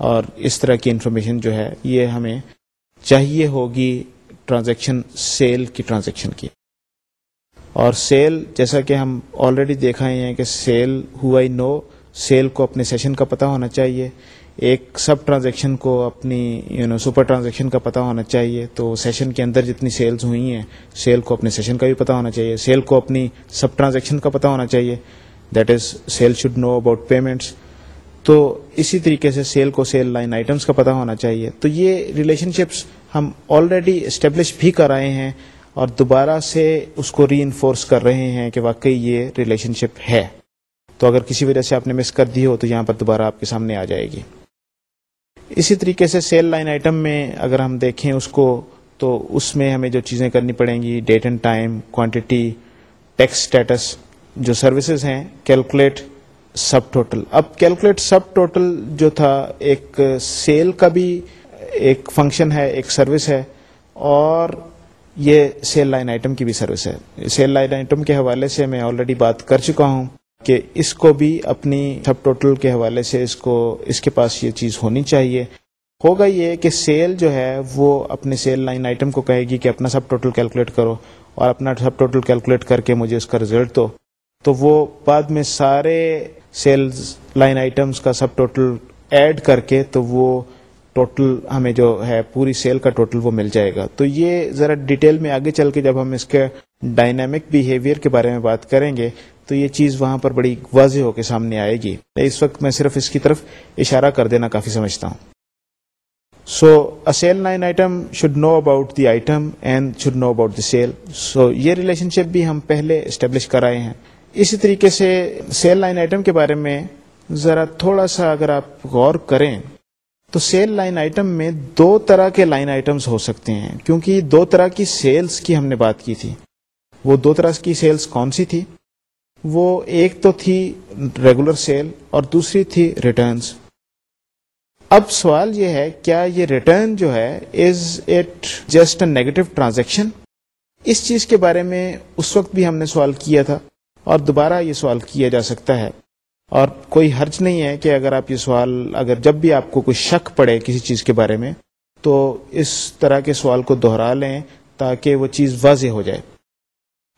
اور اس طرح کی انفارمیشن جو ہے، یہ ہمیں چاہیے ہوگی ٹرانزیکشن، سیل کی ٹرانزیکشن کی۔ اور سیل، جیسا کہ ہم آلریڈی دیکھا ہی ہیں کہ سیل ہوا ہی نو، سیل کو اپنے سیشن کا پتہ ہونا چاہیے۔ ایک سب ٹرانزیکشن کو اپنی یو نو سپر ٹرانزیکشن کا پتہ ہونا چاہیے۔ تو سیشن کے اندر جتنی سیلز ہوئی ہیں، سیل کو اپنے سیشن کا بھی پتہ ہونا چاہیے۔ سیل کو اپنی سب ٹرانزیکشن کا پتہ ہونا چاہیے۔ That is sale should know about payments تو اسی طریقے سے سیل کو سیل لائن آئٹمس کا پتہ ہونا چاہیے۔ تو یہ ریلیشن شپس ہم آلریڈی اسٹیبلش بھی کر رہے ہیں اور دوبارہ سے اس کو ری انفورس کر رہے ہیں کہ واقعی یہ ریلیشن شپ ہے۔ تو اگر کسی وجہ سے آپ نے مس کر دی ہو تو یہاں پر دوبارہ آپ کے سامنے آ جائے گی۔ اسی طریقے سے سیل لائن آئٹم میں اگر ہم دیکھیں اس کو تو اس میں ہمیں جو چیزیں کرنی پڑیں گی date and time quantity tax status جو سروسز ہیں کیلکولیٹ سب ٹوٹل اب کیلکولیٹ سب ٹوٹل جو تھا، ایک سیل کا بھی ایک فنکشن ہے، ایک سروس ہے، اور یہ سیل لائن آئٹم کی بھی سروس ہے۔ سیل لائن آئٹم کے حوالے سے میں آلریڈی بات کر چکا ہوں کہ اس کو بھی اپنی سب ٹوٹل کے حوالے سے اس کو، اس کے پاس یہ چیز ہونی چاہیے۔ ہوگا یہ کہ سیل جو ہے، وہ اپنے سیل لائن آئٹم کو کہے گی کہ اپنا سب ٹوٹل کیلکولیٹ کرو، اور اپنا سب ٹوٹل کیلکولیٹ کر کے مجھے اس کا ریزلٹ دو۔ تو وہ بعد میں سارے سیلز لائن آئٹمس کا سب ٹوٹل ایڈ کر کے تو وہ ٹوٹل ہمیں جو ہے پوری سیل کا ٹوٹل وہ مل جائے گا۔ تو یہ ذرا ڈیٹیل میں آگے چل کے جب ہم اس کے ڈائنامک بیہیویئر کے بارے میں بات کریں گے، تو یہ چیز وہاں پر بڑی واضح ہو کے سامنے آئے گی۔ اس وقت میں صرف اس کی طرف اشارہ کر دینا کافی سمجھتا ہوں۔ So sale line item should know about the item and should know about the sale so یہ ریلیشن شپ بھی ہم پہلے اسٹیبلش کرائے ہیں۔ اسی طریقے سے سیل لائن آئٹم کے بارے میں ذرا تھوڑا سا اگر آپ غور کریں تو سیل لائن آئٹم میں دو طرح کے لائن آئٹمس ہو سکتے ہیں، کیونکہ دو طرح کی سیلز کی ہم نے بات کی تھی۔ وہ دو طرح کی سیلز کون سی تھی؟ وہ ایک تو تھی ریگولر سیل اور دوسری تھی ریٹرنز اب سوال یہ ہے، کیا یہ ریٹرن جو ہے is it just a negative transaction اس چیز کے بارے میں اس وقت بھی ہم نے سوال کیا تھا اور دوبارہ یہ سوال کیا جا سکتا ہے۔ اور کوئی حرج نہیں ہے کہ اگر آپ یہ سوال، اگر جب بھی آپ کو کوئی شک پڑے کسی چیز کے بارے میں، تو اس طرح کے سوال کو دوہرا لیں تاکہ وہ چیز واضح ہو جائے۔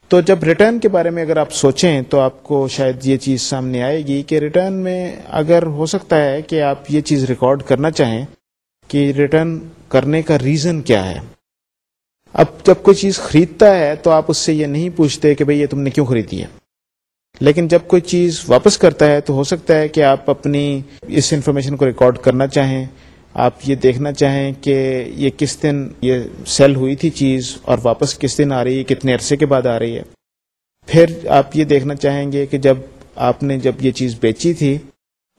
تو جب ریٹرن کے بارے میں اگر آپ سوچیں تو آپ کو شاید یہ چیز سامنے آئے گی کہ ریٹرن میں اگر ہو سکتا ہے کہ آپ یہ چیز ریکارڈ کرنا چاہیں کہ ریٹرن کرنے کا ریزن کیا ہے۔ اب جب کوئی چیز خریدتا ہے تو آپ اس سے یہ نہیں پوچھتے کہ بھئی یہ تم نے کیوں خریدی ہے۔ لیکن جب کوئی چیز واپس کرتا ہے تو ہو سکتا ہے کہ آپ اپنی اس انفارمیشن کو ریکارڈ کرنا چاہیں، آپ یہ دیکھنا چاہیں کہ یہ کس دن یہ سیل ہوئی تھی چیز اور واپس کس دن آ رہی ہے کتنے عرصے کے بعد آ رہی ہے۔ پھر آپ یہ دیکھنا چاہیں گے کہ جب آپ نے جب یہ چیز بیچی تھی،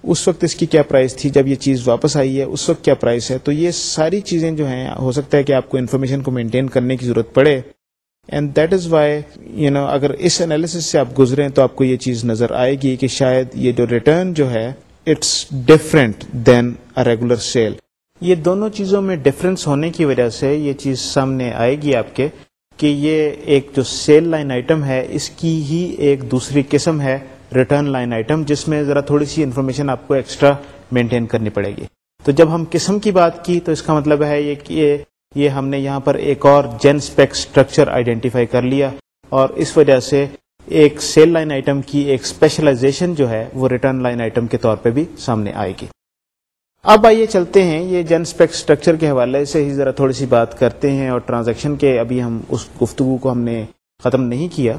اس وقت اس کی کیا پرائز تھی؟ جب یہ چیز واپس آئی ہے، اس وقت کیا پرائز ہے؟ تو یہ ساری چیزیں جو ہیں، ہو سکتا ہے کہ آپ کو انفارمیشن کو مینٹین کرنے کی ضرورت پڑے۔ And that is why you know اگر اس انالیس سے آپ گزریں تو آپ کو یہ چیز نظر آئے گی کہ شاید یہ جو ریٹرن جو ہے it's different than a regular sale یہ دونوں چیزوں میں ڈفرینس ہونے کی وجہ سے یہ چیز سامنے آئے گی آپ کے کہ یہ ایک جو سیل لائن آئٹم ہے، اس کی ہی ایک دوسری قسم ہے ریٹرن لائن آئٹم جس میں ذرا تھوڑی سی انفارمیشن آپ کو ایکسٹرا مینٹین کرنی پڑے گی. تو جب ہم قسم کی بات کی تو اس کا مطلب ہے یہ کہ یہ ہم نے یہاں پر ایک اور جین اسپیک اسٹرکچر آئیڈینٹیفائی کر لیا اور اس وجہ سے ایک سیل لائن آئٹم کی ایک اسپیشلائزیشن جو ہے وہ ریٹرن لائن آئٹم کے طور پہ بھی سامنے آئے گی۔ اب آئیے چلتے ہیں، یہ جین اسپیک اسٹرکچر کے حوالے سے ہی ذرا تھوڑی سی بات کرتے ہیں اور ٹرانزیکشن کے ابھی ہم اس گفتگو کو ہم نے ختم نہیں کیا۔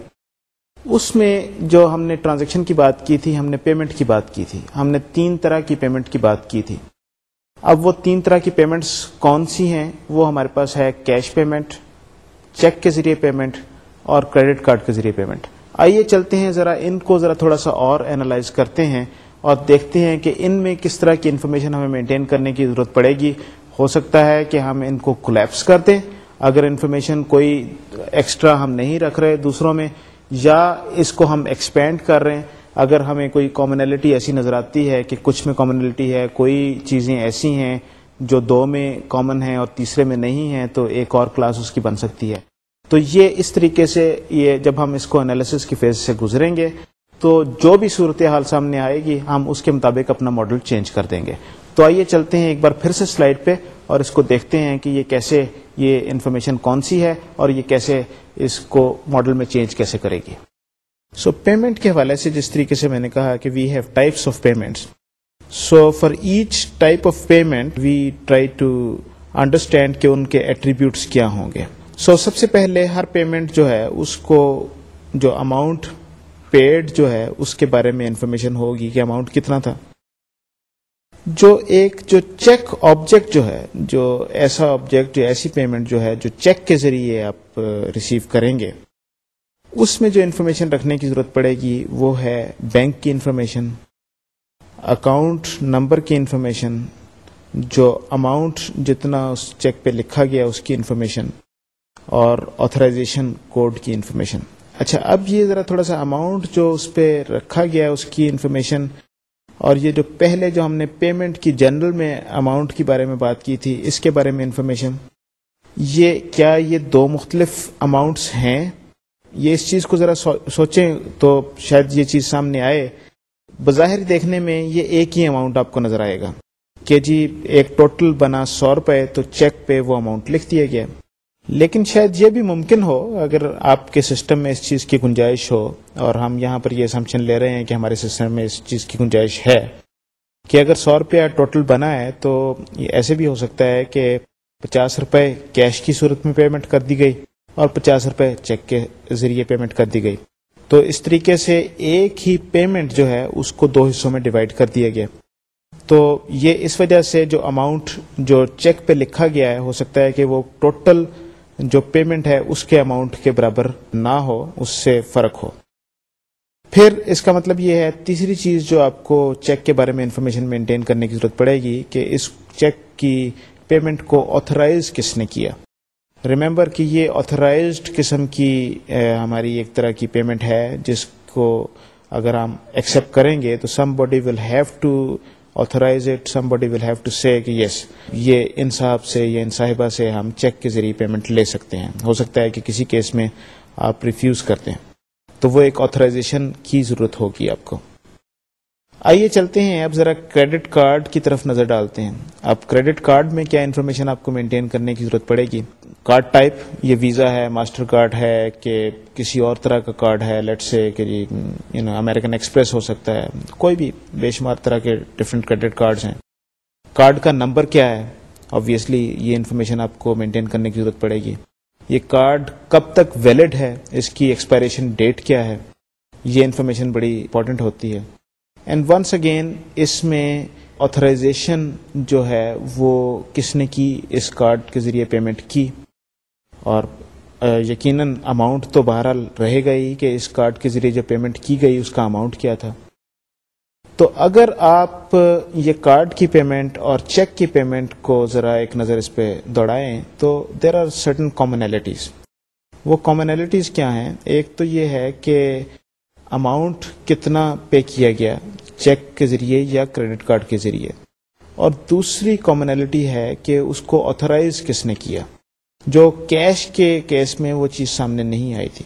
اس میں جو ہم نے ٹرانزیکشن کی بات کی تھی، ہم نے پیمنٹ کی بات کی تھی۔ ہم نے تین طرح کی پیمنٹ کی بات کی تھی۔ اب وہ تین طرح کی پیمنٹس کون سی ہیں؟ وہ ہمارے پاس ہے کیش پیمنٹ چیک کے ذریعے پیمنٹ اور کریڈٹ کارڈ کے ذریعے پیمنٹ آئیے چلتے ہیں ذرا ان کو ذرا تھوڑا سا اور اینالائز کرتے ہیں اور دیکھتے ہیں کہ ان میں کس طرح کی انفارمیشن ہمیں مینٹین کرنے کی ضرورت پڑے گی۔ ہو سکتا ہے کہ ہم ان کو کولیپس کر دیں۔ اگر انفارمیشن کوئی ایکسٹرا ہم نہیں رکھ رہے دوسروں میں، یا اس کو ہم ایکسپینڈ کر رہے ہیں۔ اگر ہمیں کوئی کامنلٹی ایسی نظر آتی ہے کہ کچھ میں کامنلٹی ہے، کوئی چیزیں ایسی ہیں جو دو میں کامن ہیں اور تیسرے میں نہیں ہیں، تو ایک اور کلاس اس کی بن سکتی ہے۔ تو یہ اس طریقے سے یہ جب ہم اس کو انالیسس کی فیز سے گزریں گے، تو جو بھی صورتحال سامنے آئے گی، ہم اس کے مطابق اپنا ماڈل چینج کر دیں گے۔ تو آئیے چلتے ہیں ایک بار پھر سے سلائڈ پہ اور اس کو دیکھتے ہیں کہ یہ کیسے، یہ انفارمیشن کون سی ہے اور یہ کیسے اس کو ماڈل میں چینج کیسے کرے گی۔ سو پیمنٹ کے حوالے سے جس طریقے سے میں نے کہا کہ we have types of payment so for each type of payment we try to understand کہ ان کے ایٹریبیوٹس کیا ہوں گے سو so, سب سے پہلے ہر پیمنٹ جو ہے اس کو جو اماؤنٹ پیڈ جو ہے اس کے بارے میں انفارمیشن ہوگی کہ اماؤنٹ کتنا تھا جو ایک جو چیک آبجیکٹ جو ہے جو ایسا آبجیکٹ جو ایسی پیمنٹ جو ہے جو چیک کے ذریعے آپ ریسیو کریں گے اس میں جو انفارمیشن رکھنے کی ضرورت پڑے گی وہ ہے بینک کی انفارمیشن اکاؤنٹ نمبر کی انفارمیشن جو اماؤنٹ جتنا اس چیک پہ لکھا گیا اس کی انفارمیشن اور آتھرائزیشن کوڈ کی انفارمیشن اچھا اب یہ ذرا تھوڑا سا اماؤنٹ جو اس پہ رکھا گیا اس کی انفارمیشن اور یہ جو پہلے جو ہم نے پیمنٹ کی جنرل میں اماؤنٹ کے بارے میں بات کی تھی، اس کے بارے میں انفارمیشن یہ کیا یہ دو مختلف اماؤنٹس ہیں؟ یہ اس چیز کو ذرا سوچیں تو شاید یہ چیز سامنے آئے۔ بظاہر دیکھنے میں یہ ایک ہی اماؤنٹ آپ کو نظر آئے گا۔ کہ جی ایک ٹوٹل بنا سو روپے تو چیک پہ وہ اماؤنٹ لکھ دیا گیا لیکن شاید یہ بھی ممکن ہو اگر آپ کے سسٹم میں اس چیز کی گنجائش ہو اور ہم یہاں پر یہ سمچن لے رہے ہیں کہ ہمارے سسٹم میں اس چیز کی گنجائش ہے۔ کہ اگر سو روپیہ ٹوٹل بنا ہے تو ایسے بھی ہو سکتا ہے کہ پچاس روپے کیش کی صورت میں پیمنٹ کر دی گئی۔ اور پچاس روپے چیک کے ذریعے پیمنٹ کر دی گئی۔ تو اس طریقے سے ایک ہی پیمنٹ جو ہے، اس کو دو حصوں میں ڈیوائڈ کر دیا گیا۔ تو یہ اس وجہ سے جو اماؤنٹ جو چیک پہ لکھا گیا ہے، ہو سکتا ہے کہ وہ ٹوٹل جو پیمنٹ ہے، اس کے اماؤنٹ کے برابر نہ ہو، اس سے فرق ہو۔ پھر اس کا مطلب یہ ہے، تیسری چیز جو آپ کو چیک کے بارے میں انفارمیشن مینٹین کرنے کی ضرورت پڑے گی، کہ اس چیک کی پیمنٹ کو آتھرائز کس نے کیا۔ ریمبر کہ یہ آتھرائزڈ قسم کی ہماری ایک طرح کی پیمنٹ ہے، جس کو اگر ہم ایکسپٹ کریں گے تو somebody will have to authorize it somebody will have to see کہ یس یہ ان صاحب سے یا ان صاحبہ سے ہم چیک کے ذریعے پیمنٹ لے سکتے ہیں۔ ہو سکتا ہے کہ کسی کیس میں آپ ریفیوز کرتے ہیں۔ تو وہ ایک آتھرائزیشن کی ضرورت ہوگی آپ کو۔ آئیے چلتے ہیں، اب ذرا کریڈٹ کارڈ کی طرف نظر ڈالتے ہیں۔ اب کریڈٹ کارڈ میں کیا انفارمیشن آپ کو مینٹین کرنے کی ضرورت پڑے گی؟ کارڈ ٹائپ یہ ویزا ہے ماسٹر کارڈ ہے کہ کسی اور طرح کا کارڈ ہے لیٹ سے کہ یو نو ایکسپریس ہو سکتا ہے۔ کوئی بھی بے شمار طرح کے ڈفرینٹ کریڈٹ کارڈز ہیں۔ کارڈ کا نمبر کیا ہے؟ آبویسلی یہ انفارمیشن آپ کو مینٹین کرنے کی ضرورت پڑے گی۔ یہ کارڈ کب تک ویلڈ ہے؟ اس کی ایکسپائریشن ڈیٹ کیا ہے؟ یہ انفارمیشن بڑی امپورٹنٹ ہوتی ہے۔ اینڈ ونس اگین اس میں آتھرائزیشن جو ہے وہ کس نے کی اس کارڈ کے ذریعے پیمنٹ کی؟ اور یقیناً اماؤنٹ تو بہرحال رہے گا ہی کہ اس کارڈ کے ذریعے جو پیمنٹ کی گئی اس کا اماؤنٹ کیا تھا۔ تو اگر آپ یہ کارڈ کی پیمنٹ اور چیک کی پیمنٹ کو ذرا ایک نظر اس پہ دوڑائیں، تو دیر آر سرٹن کامنلٹیز وہ کامنلٹیز کیا ہیں؟ ایک تو یہ ہے کہ اماؤنٹ کتنا پے کیا گیا چیک کے ذریعے یا کریڈٹ کارڈ کے ذریعے؟ اور دوسری کامنلٹی ہے کہ اس کو آتھرائز کس نے کیا؟ جو کیش کے کیس میں وہ چیز سامنے نہیں آئی تھی۔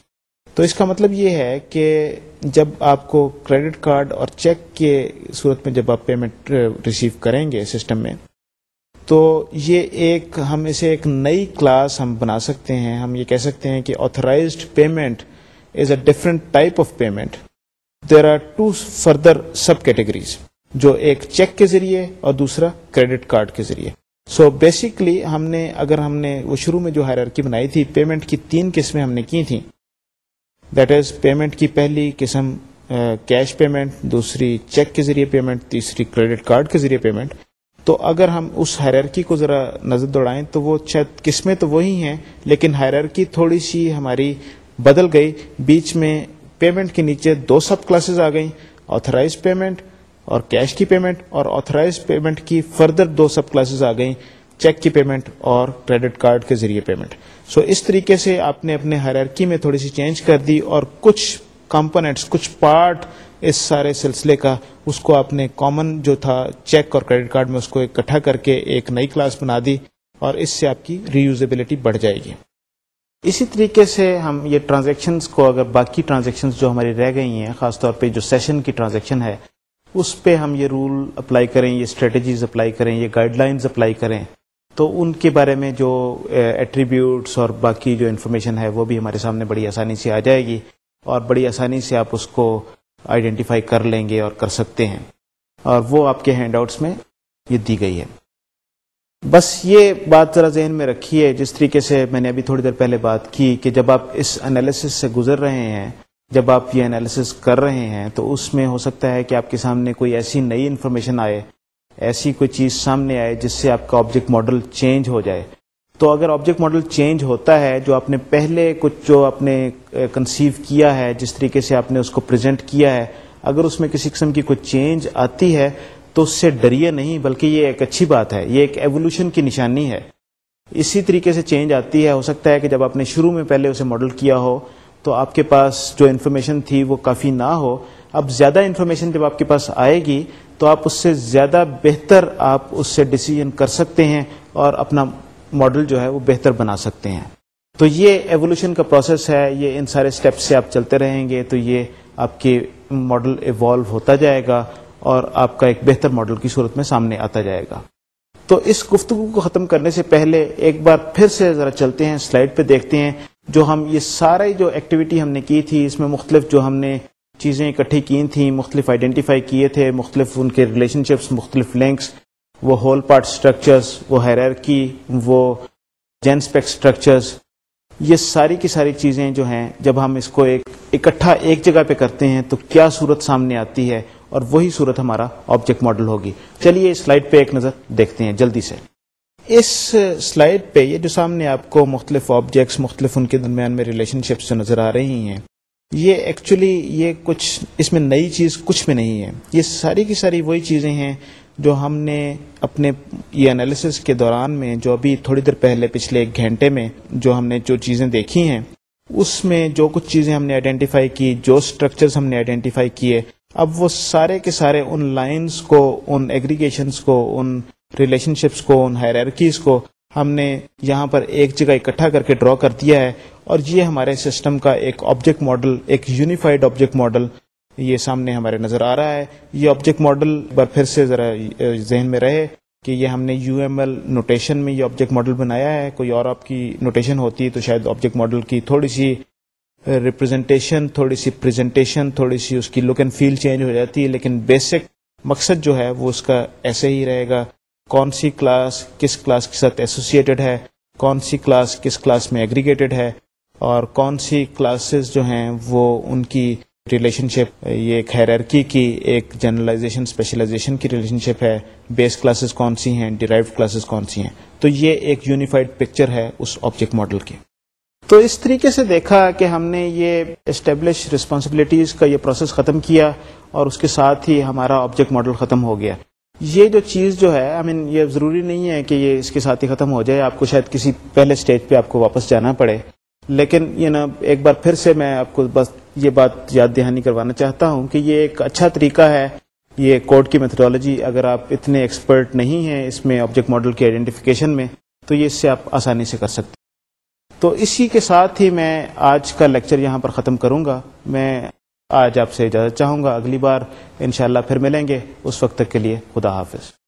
تو اس کا مطلب یہ ہے کہ جب آپ کو کریڈٹ کارڈ اور چیک کے صورت میں جب آپ پیمنٹ ریسیو uh, کریں گے سسٹم میں، تو یہ ایک ہم اسے ایک نئی کلاس ہم بنا سکتے ہیں۔ ہم یہ کہہ سکتے ہیں کہ authorized payment is a different type of payment there are two further subcategories جو ایک چیک کے ذریعے اور دوسرا کریڈٹ کارڈ کے ذریعے. سو بیسکلی ہم نے اگر ہم نے وہ شروع میں جو ہائرارکی بنائی تھی پیمنٹ کی تین قسمیں ہم نے کی تھیں. دیٹ از پیمنٹ کی پہلی قسم کیش پیمنٹ دوسری چیک کے ذریعے پیمنٹ تیسری کریڈٹ کارڈ کے ذریعے پیمنٹ تو اگر ہم اس ہائرارکی کو ذرا نظر دوڑائیں، تو وہ شاید قسمیں تو وہی ہیں، لیکن ہائرارکی تھوڑی سی ہماری بدل گئی۔ بیچ میں پیمنٹ کے نیچے دو سب کلاسز آ گئیں آتھرائز پیمنٹ اور کیش کی پیمنٹ اور آتھرائز پیمنٹ کی فردر دو سب کلاسز آ گئیں چیک کی پیمنٹ اور کریڈٹ کارڈ کے ذریعے پیمنٹ سو so اس طریقے سے آپ نے اپنے ہرارکی میں تھوڑی سی چینج کر دی اور کچھ کمپونیٹس کچھ پارٹ اس سارے سلسلے کا، اس کو آپ نے کامن جو تھا چیک اور کریڈٹ کارڈ میں اس کو اکٹھا کر کے ایک نئی کلاس بنا دی اور اس سے آپ کی ری یوزیبلٹی بڑھ جائے گی۔ اسی طریقے سے ہم یہ ٹرانزیکشنز کو اگر باقی ٹرانزیکشنز جو ہماری رہ گئی ہیں، خاص طور پہ جو سیشن کی ٹرانزیکشن ہے، اس پہ ہم یہ رول اپلائی کریں، یہ اسٹریٹجیز اپلائی کریں، یہ گائیڈ لائنز اپلائی کریں، تو ان کے بارے میں جو eh, ایٹریبیوٹس اور باقی جو انفارمیشن ہے، وہ بھی ہمارے سامنے بڑی آسانی سے آ جائے گی اور بڑی آسانی سے آپ اس کو آئیڈینٹیفائی کر لیں گے اور کر سکتے ہیں۔ اور وہ آپ کے ہینڈ آؤٹس میں یہ دی گئی ہے۔ بس یہ بات ذرا ذہن میں رکھیے، جس طریقے سے میں نے ابھی تھوڑی دیر پہلے بات کی کہ جب آپ اس انالیسس سے گزر رہے ہیں، جب آپ یہ انالیسس کر رہے ہیں، تو اس میں ہو سکتا ہے کہ آپ کے سامنے کوئی ایسی نئی انفارمیشن آئے، ایسی کوئی چیز سامنے آئے جس سے آپ کا آبجیکٹ ماڈل چینج ہو جائے۔ تو اگر آبجیکٹ ماڈل چینج ہوتا ہے، جو آپ نے پہلے کچھ جو آپ نے کنسیو کیا ہے، جس طریقے سے آپ نے اس کو پریزنٹ کیا ہے، اگر اس میں کسی قسم کی کوئی چینج آتی ہے تو اس سے ڈریے نہیں بلکہ یہ ایک اچھی بات ہے، یہ ایک ایوولوشن کی نشانی ہے۔ اسی طریقے سے چینج آتی ہے، ہو سکتا ہے کہ جب آپ نے شروع میں پہلے اسے ماڈل کیا ہو تو آپ کے پاس جو انفارمیشن تھی وہ کافی نہ ہو۔ اب زیادہ انفارمیشن جب آپ کے پاس آئے گی تو آپ اس سے زیادہ بہتر آپ اس سے ڈسیزن کر سکتے ہیں اور اپنا ماڈل جو ہے وہ بہتر بنا سکتے ہیں۔ تو یہ ایوولوشن کا پروسیس ہے، یہ ان سارے اسٹیپ سے آپ چلتے رہیں گے تو یہ آپ کے ماڈل ایوالو ہوتا جائے گا۔ اور آپ کا ایک بہتر ماڈل کی صورت میں سامنے آتا جائے گا۔ تو اس گفتگو کو ختم کرنے سے پہلے ایک بار پھر سے ذرا چلتے ہیں سلائڈ پہ دیکھتے ہیں جو ہم یہ سارے جو ایکٹیویٹی ہم نے کی تھی، اس میں مختلف جو ہم نے چیزیں اکٹھی کی تھیں، مختلف آئیڈینٹیفائی کیے تھے، مختلف ان کے ریلیشن شپس مختلف لنکس وہ ہول پارٹ اسٹرکچرس وہ ہیررکی وہ جینسپیک اسٹرکچرس یہ ساری کی ساری چیزیں جو ہیں، جب ہم اس کو ایک اکٹھا ایک جگہ پہ کرتے ہیں تو کیا صورت سامنے آتی ہے؟ اور وہی صورت ہمارا آبجیکٹ ماڈل ہوگی۔ چلیے سلائڈ پہ ایک نظر دیکھتے ہیں جلدی سے۔ اس سلائڈ پہ یہ جو سامنے آپ کو مختلف آبجیکٹس مختلف ان کے درمیان میں ریلیشن شپس جو نظر آ رہی ہیں، یہ ایکچولی یہ کچھ اس میں نئی چیز کچھ میں نہیں ہے۔ یہ ساری کی ساری وہی چیزیں ہیں جو ہم نے اپنے یہ انالیسس کے دوران میں، جو ابھی تھوڑی دیر پہلے، پچھلے ایک گھنٹے میں جو ہم نے جو چیزیں دیکھی ہیں، اس میں جو کچھ چیزیں ہم نے آئیڈینٹیفائی کی، جو اسٹرکچرز ہم نے آئیڈینٹیفائی کیے اب وہ سارے کے سارے ان لائنز کو، ان ایگریگیشنس کو، ان ریلیشن شپس کو، ان ہیرارکیز کو ہم نے یہاں پر ایک جگہ اکٹھا کر کے ڈرا کر دیا ہے۔ اور یہ ہمارے سسٹم کا ایک آبجیکٹ ماڈل ایک یونیفائڈ آبجیکٹ ماڈل یہ سامنے ہمارے نظر آ رہا ہے۔ یہ آبجیکٹ ماڈل بار پھر سے ذرا ذہن میں رہے کہ یہ ہم نے یو ایم ایل نوٹیشن میں یہ آبجیکٹ ماڈل بنایا ہے۔ کوئی اور آپ کی نوٹیشن ہوتی ہے تو شاید آبجیکٹ ماڈل کی تھوڑی سی ریپرزینٹیشن تھوڑی سی پریزنٹیشن تھوڑی سی اس کی لک اینڈ فیل چینج ہو جاتی ہے، لیکن بیسک مقصد جو ہے وہ اس کا ایسے ہی رہے گا۔ کون سی کلاس کس کلاس کے ساتھ ایسوسیٹڈ ہے؟ کون سی کلاس کس کلاس میں ایگریگیٹڈ ہے؟ اور کون سی کلاسز جو ہیں وہ ان کی ریلیشن شپ یہ ایک ہیرارکی کی، ایک جنرلائزیشن اسپیشلائزیشن کی ریلیشن شپ ہے۔ بیس کلاسز کون سی ہیں؟ ڈیرائیو کلاسز کون سی ہیں؟ تو یہ ایک یونیفائڈ پکچر ہے اس آبجیکٹ ماڈل کی۔ تو اس طریقے سے دیکھا کہ ہم نے یہ اسٹیبلش رسپانسبلٹیز کا یہ پروسیس ختم کیا اور اس کے ساتھ ہی ہمارا آبجیکٹ ماڈل ختم ہو گیا۔ یہ جو چیز جو ہے آئی مین یہ ضروری نہیں ہے کہ یہ اس کے ساتھ ہی ختم ہو جائے، آپ کو شاید کسی پہلے اسٹیج پہ آپ کو واپس جانا پڑے۔ لیکن یہ نا ایک بار پھر سے میں آپ کو بس یہ بات یاد دہانی کروانا چاہتا ہوں کہ یہ ایک اچھا طریقہ ہے۔ یہ کوڈ کی میتھڈالوجی اگر آپ اتنے ایکسپرٹ نہیں ہیں اس میں آبجیکٹ ماڈل کی آئیڈینٹیفیکیشن میں، تو یہ اس سے آپ آسانی سے کر سکتے تو اسی کے ساتھ ہی میں آج کا لیکچر یہاں پر ختم کروں گا۔ میں آج آپ سے اجازت چاہوں گا، اگلی بار انشاءاللہ پھر ملیں گے۔ اس وقت تک کے لیے خدا حافظ۔